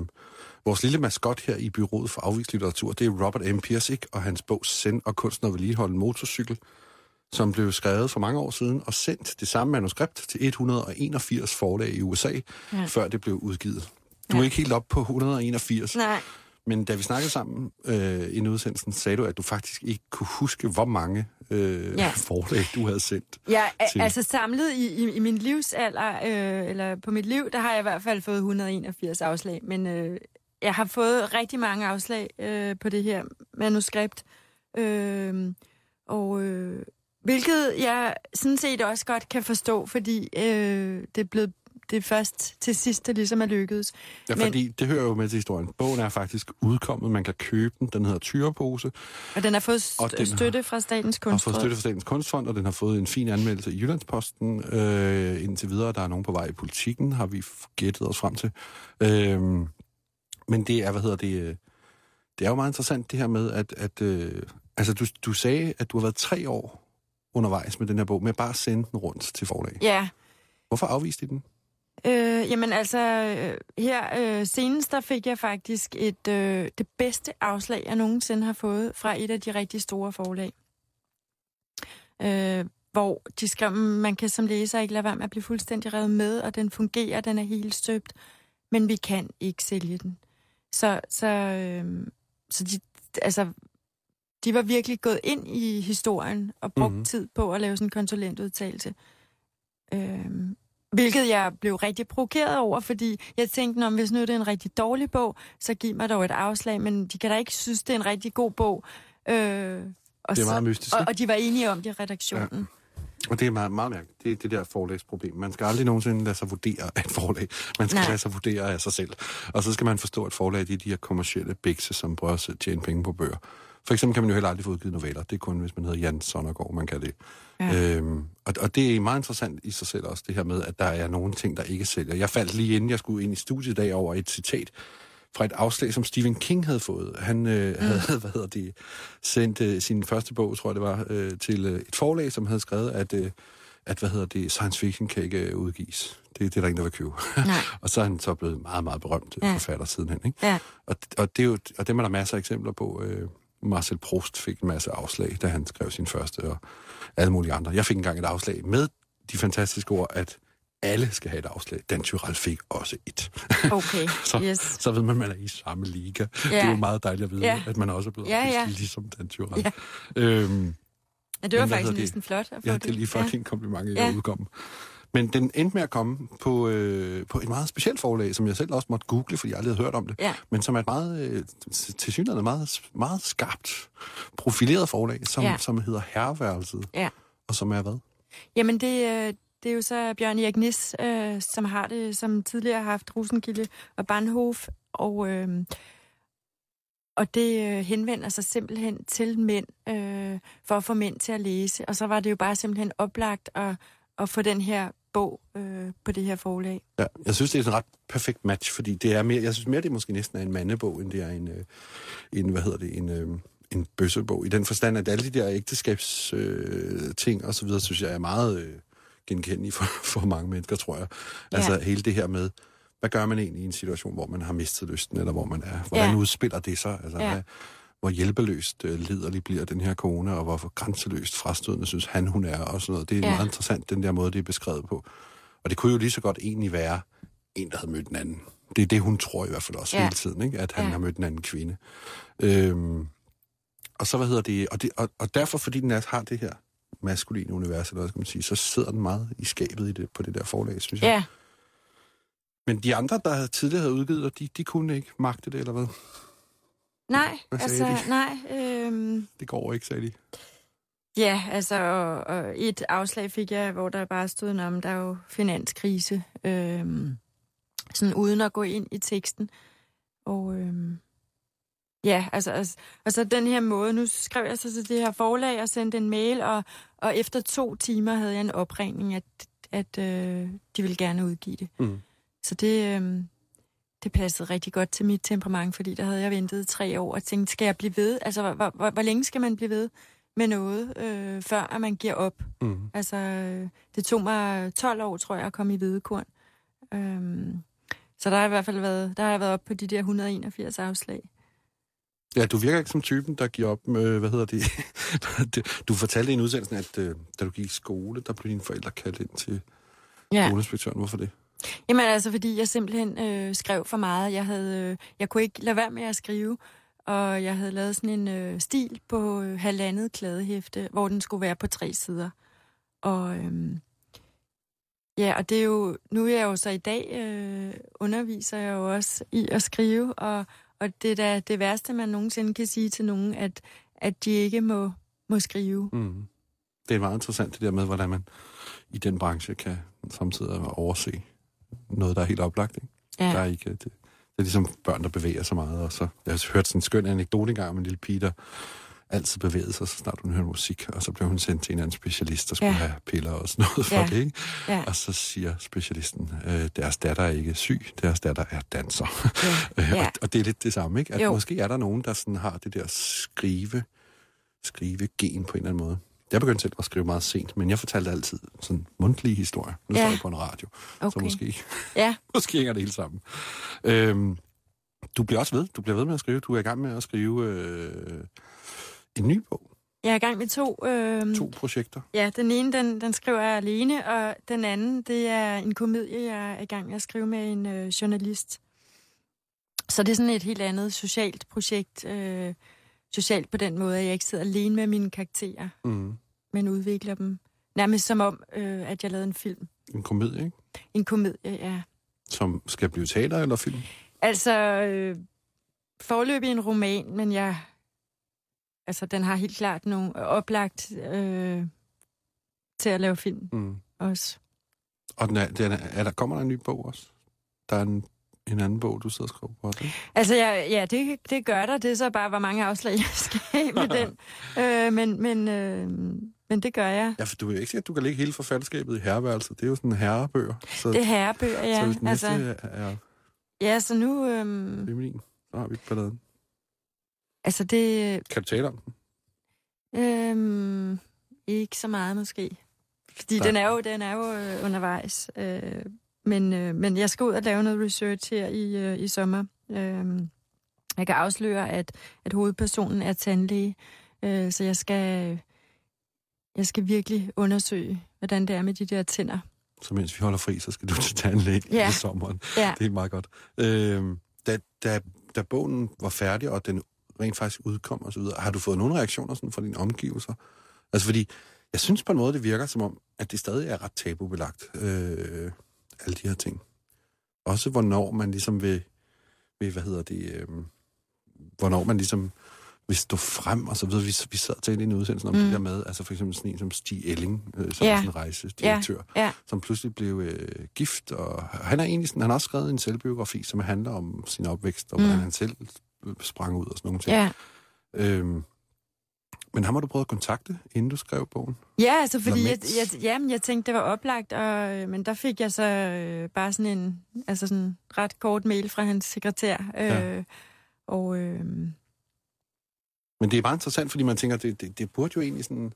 vores lille maskot her i Byrådet for Afvist Litteratur, det er Robert M. Piersik og hans bog Send og kunsten at vedligeholde en motorcykel, som blev skrevet for mange år siden og sendt det samme manuskript til 181 forlag i USA, ja. før det blev udgivet. Du er Ja. ikke helt op på 181, Nej. Men da vi snakkede sammen øh, i udsendelsen, sagde du, at du faktisk ikke kunne huske, hvor mange øh, Ja. forlag du havde sendt. Ja, til- altså samlet i, i, i min livsalder, øh, eller på mit liv, der har jeg i hvert fald fået 181 afslag, men øh, jeg har fået rigtig mange afslag øh, på det her manuskript. Øh, og øh, hvilket jeg sådan set også godt kan forstå, fordi øh, det er blevet det er først til sidst, det ligesom er lykkedes. Ja, Men- fordi det hører jo med til historien. Bogen er faktisk udkommet, man kan købe den. Den hedder Tyrepose, Og den har fået Og den har- støtte fra Statens og har fået støtte fra Statens Kunstfond, og den har fået en fin anmeldelse i Jyllandsposten. Øh, indtil videre, der er nogen på vej i politikken, har vi gættet os frem til. Øh, men det er, hvad hedder det, øh, det er jo meget interessant det her med, at, at øh, altså du, du sagde, at du har været tre år undervejs med den her bog, med bare at sende den rundt til forlag. Ja, Hvorfor afviste I den? Øh, jamen altså, øh, her øh, senest der fik jeg faktisk et øh, det bedste afslag, jeg nogensinde har fået fra et af de rigtig store forlag. Øh, hvor de skrev, man kan som læser ikke lade være med at blive fuldstændig revet med, og den fungerer, den er helt støbt, men vi kan ikke sælge den. Så, så, øh, så de, altså, de var virkelig gået ind i historien og brugt Mhm. mm-hmm. tid på at lave sådan en konsulentudtalelse. Øh, Hvilket jeg blev rigtig provokeret over, fordi jeg tænkte, om hvis nu det er en rigtig dårlig bog, så giv mig dog et afslag, men de kan da ikke synes, det er en rigtig god bog. Øh, og Det er meget mystisk, og, og de var enige om det i redaktionen. Og det er meget, meget mærkeligt. Det er det der forlægsproblem. Man skal aldrig nogensinde lade sig vurdere af et forlag. Man skal Nej. lade sig vurdere af sig selv. Og så skal man forstå, at forlag det er de her kommercielle bikse, som prøver at tjene penge på bøger. For eksempel kan man jo heller aldrig få udgivet noveller. Det er kun, hvis man hedder Jan Sonnergaard, man kan det. Ja. Øhm, og, og det er meget interessant i sig selv også, det her med, at der er nogle ting, der ikke sælger. Jeg faldt lige inden jeg skulle ind i studiet i dag over et citat fra et afslag, som Stephen King havde fået. Han øh, mm. havde, [LAUGHS] hvad hedder det, sendt øh, sin første bog, tror jeg det var, øh, til øh, et forlag, som havde skrevet, at, øh, at hvad hedder det, science fiction kan ikke øh, udgives. Det, det er der ingen, der vil købe. [LAUGHS] Og så er han så blevet meget, meget berømt ja. Ja. forfatter sidenhen. Ikke? Ja. Og, og, det er jo, og dem er der masser af eksempler på. Øh, Marcel Proust fik en masse afslag, da han skrev sin første, og alle mulige andre. Jeg fik engang et afslag med de fantastiske ord, at alle skal have et afslag. Dan Tyrell fik også et. Okay, [LAUGHS] så, yes. så ved man, at man er i samme liga. Ja. Det er jo meget dejligt at vide, Ja. at man også er blevet Ja, ja. ligesom Dan Tyrell. Ja. Øhm, Ja, det var Men faktisk næsten flot at få ja, det er lige Ja. fucking kompliment, jeg Ja. ja. udkom. Men den endte med at komme på, øh, på et meget specielt forlag, som jeg selv også måtte google, fordi jeg aldrig havde hørt om det. Ja. Men som er et meget, øh, til synligheden meget, meget skarpt profileret forlag, som, Ja. som hedder Herreværelset. Ja. Og som er hvad? Jamen, det, øh, det er jo så Bjørn Erik Nis, øh, som har det, som tidligere har haft Rosenkilde og Bahnhof, og, øh, og det øh, henvender sig simpelthen til mænd, øh, for at få mænd til at læse. Og så var det jo bare simpelthen oplagt at, at få den her bog øh, på det her forlag. Ja, jeg synes, det er et ret perfekt match, fordi det er mere, jeg synes mere, det måske næsten er en mandebog, end det er en, øh, en hvad hedder det, en, øh, en bøssebog. I den forstand, at alle de der ægteskabs øh, ting og så videre, synes jeg er meget øh, genkendelige for, [LAUGHS] for mange mennesker, tror jeg. Altså hele det her med, hvad gør man egentlig i en situation, hvor man har mistet lysten, eller hvor man er? Hvordan Ja. udspiller det sig? Altså, Ja. hvad, hvor hjælpeløst øh, liderlig bliver den her kone, og hvor grænseløst frastødende synes han, hun er, og sådan noget. Det er Ja. meget interessant, den der måde, det er beskrevet på. Og det kunne jo lige så godt egentlig være en, der havde mødt en anden. Det er det, hun tror i hvert fald også Ja. hele tiden, ikke? at han Ja. har mødt en anden kvinde. Øhm, og så, hvad hedder det, og, det og, og derfor, fordi den er, har det her maskuline univers, eller hvad skal man sige, så sidder den meget i skabet i det, på det der forlag, synes jeg. Ja, Men de andre, der tidligere havde udgivet, de, de kunne ikke magte det, eller hvad? Nej, altså, de? nej. Øh, Det går ikke, sagde de. Ja, altså, og, og et afslag fik jeg, hvor der bare stod om, der er jo finanskrise, øhm, sådan uden at gå ind i teksten. Og øhm, ja, altså, altså, altså den her måde, nu skrev jeg så til det her forlag og sendte en mail, og, og efter to timer havde jeg en opringning, at, at øh, de ville gerne udgive det. Mm. Så det, øhm, det passede rigtig godt til mit temperament, fordi der havde jeg ventet tre år og tænkt, skal jeg blive ved? Altså, hvor, hvor, hvor længe skal man blive ved med noget, øh, før at man giver op. Mm. Altså, øh, det tog mig 12 år, tror jeg, at komme i hvidekorn. Øhm, så der har i hvert fald været, der har jeg været op på de der 181 afslag. Ja, du virker ikke som typen, der giver op med, hvad hedder det? [LAUGHS] du fortalte i en udsendelse, at øh, da du gik i skole, der blev dine forældre kaldt ind til Ja. skoleinspektøren. Hvorfor det? Jamen altså, fordi jeg simpelthen øh, skrev for meget. Jeg, havde, øh, jeg kunne ikke lade være med at skrive, og jeg havde lavet sådan en øh, stil på øh, halvandet kladehæfte, hvor den skulle være på tre sider. Og øh, ja, og det er jo, nu er jeg jo så i dag, øh, underviser jeg jo også i at skrive, og, og det er da det værste, man nogensinde kan sige til nogen, at, at de ikke må, må skrive. Mm. Det er meget interessant det der med, hvordan man i den branche kan samtidig overse noget, der er helt oplagt. Ikke? Ja. Der er ikke, det, det er ligesom børn, der bevæger sig meget. Og så, jeg har hørt sådan en skøn anekdote engang om en lille pige, der altid bevægede sig, så snart hun hørte musik, og så blev hun sendt til en anden specialist, der skulle Ja. ja. have piller og sådan noget for Ja. det. Ikke? Ja. Og så siger specialisten, øh, deres datter er ikke syg, deres datter er danser. Ja. [LAUGHS] Øh, Ja. og, og det er lidt det samme, ikke? At Jo. måske er der nogen, der sådan har det der skrive, skrive gen på en eller anden måde. Jeg begyndte selv at skrive meget sent, men jeg fortalte altid sådan mundtlige historier. Nu Ja. står jeg på en radio, så Okay. måske, Ja, [LAUGHS] måske hænger det hele sammen. Øhm, du bliver også ved. Du bliver ved med at skrive. Du er i gang med at skrive øh, en ny bog. jeg er i gang med to. Øh, To projekter. Ja, den ene, den, den skriver jeg alene, og den anden, det er en komedie, jeg er i gang med at skrive med en øh, journalist. Så det er sådan et helt andet socialt projekt. Øh, socialt på den måde, at jeg ikke sidder alene med mine karakterer, Mm. men udvikler dem. Nærmest som om, øh, at jeg lavede en film. En komedie, ikke? En komedie, ja. Som skal blive teater eller film. Altså, øh, forløbig en roman, men jeg... Altså, den har helt klart nogle oplagt øh, til at lave film Mm. også. Og den er, den er, er der, kommer der en ny bog også? Der er en, en anden bog, du sidder og skriver på ikke? Altså, ja, ja det, det gør der. Det er så bare, hvor mange afslag jeg skal have med den. [LAUGHS] Øh, men, men, øh, men det gør jeg. Ja, for du vil ikke at du kan lægge hele forfatterskabet i herreværelset. Det er jo sådan herrebøger. Så, Det er herrebøger, så ja. hvis den næste Altså, er ja, så nu... Øh, feminin, så har vi balladen. altså, det... Kan du tale om den? Øh, ikke så meget, måske. Fordi Der- den er jo, den er jo øh, undervejs. Øh, men, øh, men jeg skal ud og lave noget research her i, øh, i sommer. Øh, jeg kan afsløre, at, at hovedpersonen er tandlæge. Øh, så jeg skal, jeg skal virkelig undersøge, hvordan det er med de der tænder. Så mens vi holder fri, så skal du til tandlæge Ja. i sommeren. Ja. Det er meget godt. Øhm, da, da, da bogen var færdig, og den rent faktisk udkom og så videre, har du fået nogle reaktioner sådan fra dine omgivelser? Altså fordi, jeg synes på en måde, det virker som om, at det stadig er ret tabubelagt, øh, alle de her ting. Også hvornår man ligesom vil, vil hvad hedder det, øh, hvornår man ligesom vil stå frem og så videre. Vi, vi sad i en udsendelse om mm. Det der med, altså for eksempel sådan en som Stig Elling, øh, som Ja. er sådan en rejsedirektør, Ja, som pludselig blev øh, gift, og han er egentlig sådan, han har også skrevet en selvbiografi, som handler om sin opvækst, og Mm. hvordan han selv sprang ud og sådan nogle ting. ja. Øhm, men ham har du prøvet at kontakte, inden du skrev bogen? Ja, altså fordi jeg, jeg, jamen, jeg tænkte, det var oplagt, og, øh, men der fik jeg så øh, bare sådan en altså sådan ret kort mail fra hans sekretær. Øh, Ja. Og øh, Men det er bare interessant, fordi man tænker, det, det, det burde jo egentlig sådan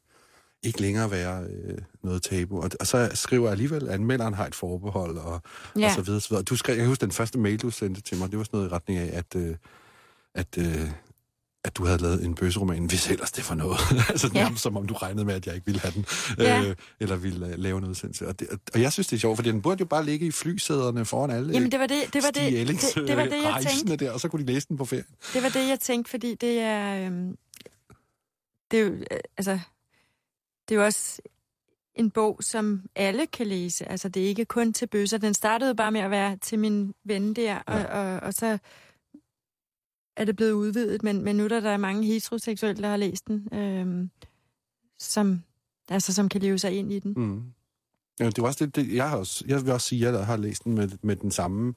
ikke længere være øh, noget tabu. Og, og så skriver alligevel, at anmelderen har et forbehold, og, ja, og så videre. Så videre. Du skrev, jeg kan huske, den første mail, du sendte til mig, det var sådan noget i retning af, at, øh, at, øh, at du havde lavet en bøsseroman, hvis ellers det var noget. [LAUGHS] altså Ja. nærmest som om du regnede med, at jeg ikke ville have den, Ja. øh, eller ville øh, lave en udsendelse. Og, det, og jeg synes, det er sjovt, fordi den burde jo bare ligge i flysæderne foran alle jamen det var det, det, var det, Stig Ellings, det, det, var det, øh, jeg rejsende tænkte. der, og så kunne de læse den på ferie. Det var det, jeg tænkte, fordi det er... Øh, det er jo, øh, altså, det er jo også en bog, som alle kan læse. Altså, det er ikke kun til bøsser. Den startede bare med at være til min ven der, og, Ja. og, og så er det blevet udvidet, men, men nu er der, der er mange heteroseksuelle, der har læst den, øhm, som, altså, som kan leve sig ind i den. Mm. Ja, det var også det, det jeg, har også, jeg vil også sige, at jeg har læst den med, med den samme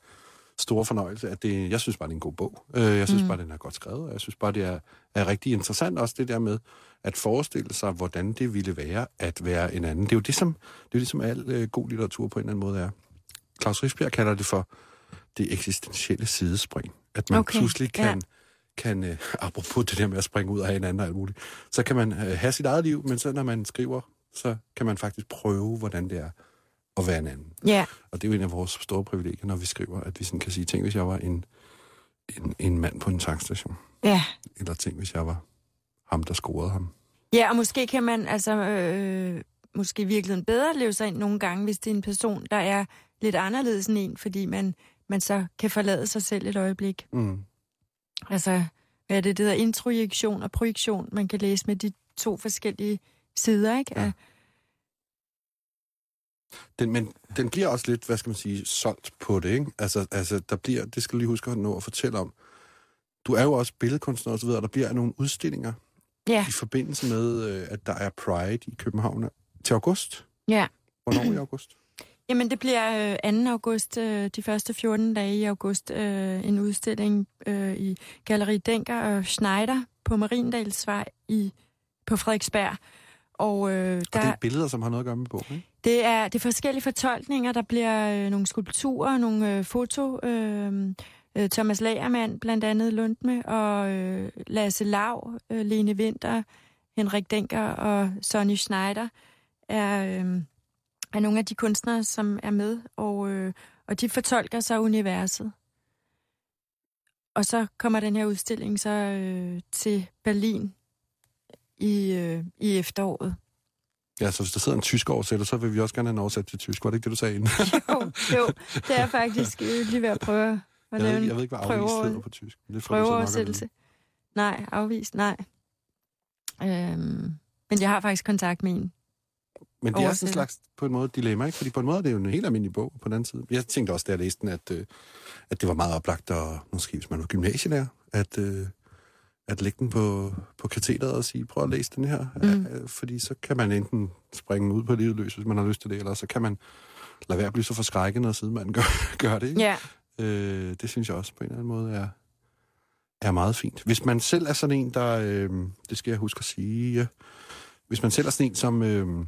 store fornøjelse, at det, jeg synes bare, det er en god bog. Øh, Jeg synes Mm. bare, den er godt skrevet, og jeg synes bare, det er, er rigtig interessant også det der med at forestille sig, hvordan det ville være at være en anden. Det er jo det, som, det er jo det, som al øh, god litteratur på en eller anden måde er. Claus Rigsbjerg kalder det for det eksistentielle sidespring. At man Okay, pludselig kan, ja. kan, øh, [LAUGHS] apropos det der med at springe ud af hinanden og alt muligt, så kan man øh, have sit eget liv, men så når man skriver, så kan man faktisk prøve, hvordan det er at være en anden. Ja, Og det er jo en af vores store privilegier, når vi skriver, at vi sådan kan sige, tænk hvis jeg var en, en, en mand på en tankstation. ja. Eller tænk hvis jeg var ham, der scorede ham. Ja, og måske kan man altså øh, måske i virkeligheden bedre leve sig ind nogle gange, hvis det er en person, der er lidt anderledes end en, fordi man, man så kan forlade sig selv et øjeblik. Mm. Altså, hvad er det, det hedder introjektion og projektion, man kan læse med de to forskellige sider, ikke? Ja. Den, men den bliver også lidt, hvad skal man sige, solgt på det, ikke? Altså, altså der bliver, det skal lige huske at nå at fortælle om. Du er jo også billedkunstner og så videre, og der bliver nogle udstillinger Ja, i forbindelse med, øh, at der er Pride i København til august. ja. Hvornår i august? Jamen, det bliver øh, 2. august, øh, de første 14 dage i august, øh, en udstilling øh, i Galeri Denker og Schneider på Mariendalsvej i, på Frederiksberg. Og øh, Og der, det er billeder, som har noget at gøre med bogen, ikke? Det er, det er forskellige fortolkninger. Der bliver øh, nogle skulpturer, nogle øh, foto. Øh, øh, Thomas Lagermand, blandt andet Lundme, og øh, Lasse Lav, øh, Lene Winter, Henrik Denker og Sonny Schneider er, øh, er nogle af de kunstnere, som er med, og, øh, og de fortolker så universet. Og så kommer den her udstilling så øh, til Berlin i, øh, i efteråret. Ja, så hvis der sidder en tysk oversætter, så vil vi også gerne have en oversat til tysk. Var det ikke det, du sagde inden? [LAUGHS] jo, jo, det er faktisk øh, lige ved at prøve at Jeg ved, jeg ved ikke, hvad afvist hedder på tysk. Det prøveoversættelse. Nej, afvist, nej. Øhm, men jeg har faktisk kontakt med en. Men det er sådan en slags, på en måde, dilemma, ikke? Fordi på en måde er det jo en helt almindelig bog på den anden side. Jeg tænkte også, da jeg læste den, at, øh, at det var meget oplagt, og måske hvis man var gymnasielærer, at, øh, at lægge den på, på katheteret og sige, prøv at læse den her. Mm. Øh, fordi så kan man enten springe ud på livet løs, hvis man har lyst til det, eller så kan man lade være at blive så forskrækket, når sidemanden [LAUGHS] gør, gør det. Ikke? Ja, Øh, det synes jeg også på en eller anden måde er, er meget fint. Hvis man selv er sådan en, der... Øh, det skal jeg huske at sige. ja. Hvis man selv er sådan en, som, øh,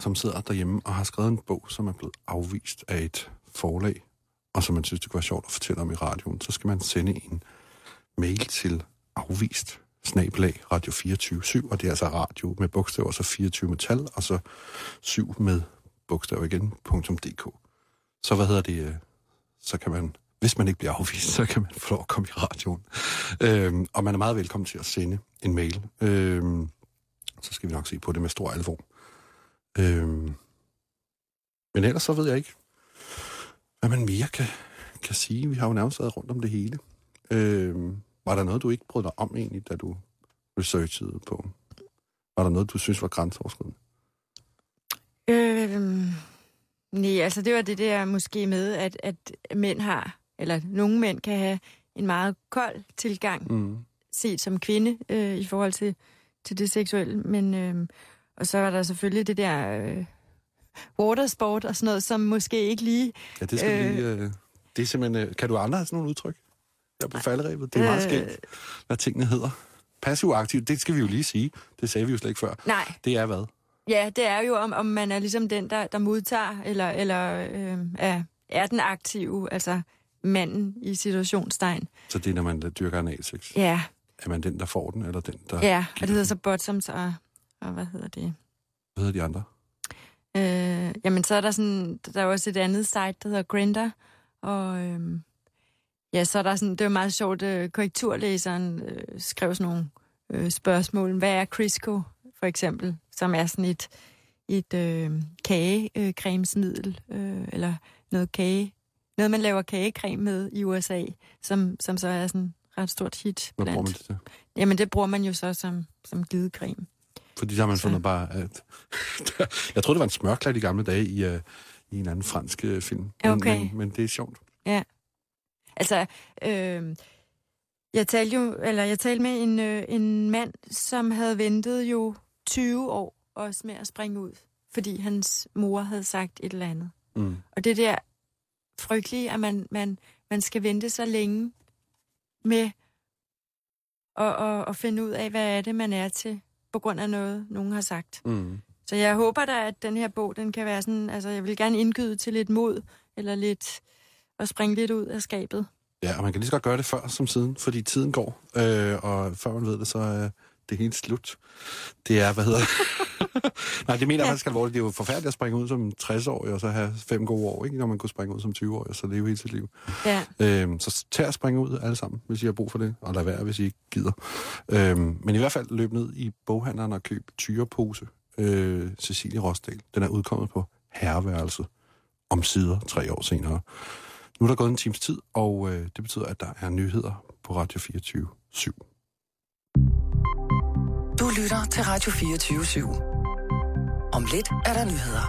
som sidder derhjemme og har skrevet en bog, som er blevet afvist af et forlag, og som man synes, det kunne være sjovt at fortælle om i radioen, så skal man sende en mail til afvist snablag radio 24 og det er altså radio med bogstaver, så 24 med tal, og så 7 med bogstaver igen, .dk. Så hvad hedder det, øh, så kan man, hvis man ikke bliver afvist, så kan man få lov at komme i radioen. Øhm, og man er meget velkommen til at sende en mail. Øhm, så skal vi nok se på det med stor alvor. Øhm, men ellers så ved jeg ikke, hvad man mere kan, kan sige. Vi har jo nærmest været rundt om det hele. Øhm, var der noget, du ikke brød dig om egentlig, da du researchede på? Var der noget, du synes var grænseoverskridende? Øhm, nej, altså det var det der måske med, at, at mænd har, eller nogle mænd kan have en meget kold tilgang, Mm. set som kvinde, øh, i forhold til, til det seksuelle. Men, øh, og så var der selvfølgelig det der øh, watersport og sådan noget, som måske ikke lige... Ja, det skal øh, lige... Øh, det er simpelthen... Øh, kan du andre have sådan nogle udtryk? Der på falderæbet. Det er meget Øh. skægt, hvad tingene hedder. Passiv og aktiv, det skal vi jo lige sige. Det sagde vi jo slet ikke før. Nej, Det er hvad? Ja, det er jo, om, om man er ligesom den, der, der modtager, eller, eller øh, er, er den aktive, altså manden i situationstegn. Så det er, når man dyrker analsex. Ja, Er man den, der får den, eller den, der... ja, og det hedder den? så bottoms og, og hvad hedder det? Hvad hedder de andre? Øh, jamen, så er der sådan, der er også et andet site, der hedder Grindr, og øh, ja, så er der sådan, det var meget sjovt, øh, korrekturlæseren øh, skrev sådan nogle øh, spørgsmål. Hvad er Crisco, for eksempel, som er sådan et, et øh, kagecremesmiddel, øh, eller noget kage, noget man laver kagecreme med i USA, som, som så er sådan ret stort hit Hvad bruger man blandt. det til? Jamen, det bruger man jo så som, som glidecreme. Fordi der har man Så- fundet bare, at... [LAUGHS] jeg troede, det var en smørklat i gamle dage i, uh, i en anden fransk uh, film. Men, Okay. men, men det er sjovt. Altså, øh, jeg talte jo, eller jeg talte med en, øh, en mand, som havde ventet jo 20 år også med at springe ud, fordi hans mor havde sagt et eller andet. Mm. Og det der frygtelige, at man, man, man skal vente så længe med at, at, at finde ud af, hvad er det, man er til, på grund af noget, nogen har sagt. Mm. Så jeg håber da, at den her bog, den kan være sådan, altså jeg vil gerne indgyde til lidt mod, eller lidt, at springe lidt ud af skabet. Ja, og man kan lige så godt gøre det før som siden, fordi tiden går, øh, og før man ved det, så er det helt slut. Det er, hvad hedder? [LAUGHS] [LAUGHS] Nej, det mener jeg faktisk alvorligt. Det er jo forfærdeligt at springe ud som 60-årig, og så have fem gode år, ikke? Når man kunne springe ud som 20-årig, og så leve hele sit liv. Ja. Øhm, så tag at springe ud alle sammen, hvis I har brug for det, og lad være, hvis I ikke gider. Øhm, men i hvert fald løb ned i boghandleren og køb tyrepose øh, Cecilie Rosdal. Den er udkommet på herreværelset om sider tre år senere. Nu er der gået en times tid, og øh, det betyder, at der er nyheder på Radio 24 7. Du lytter til Radio 24 /7. Om lidt er der nyheder.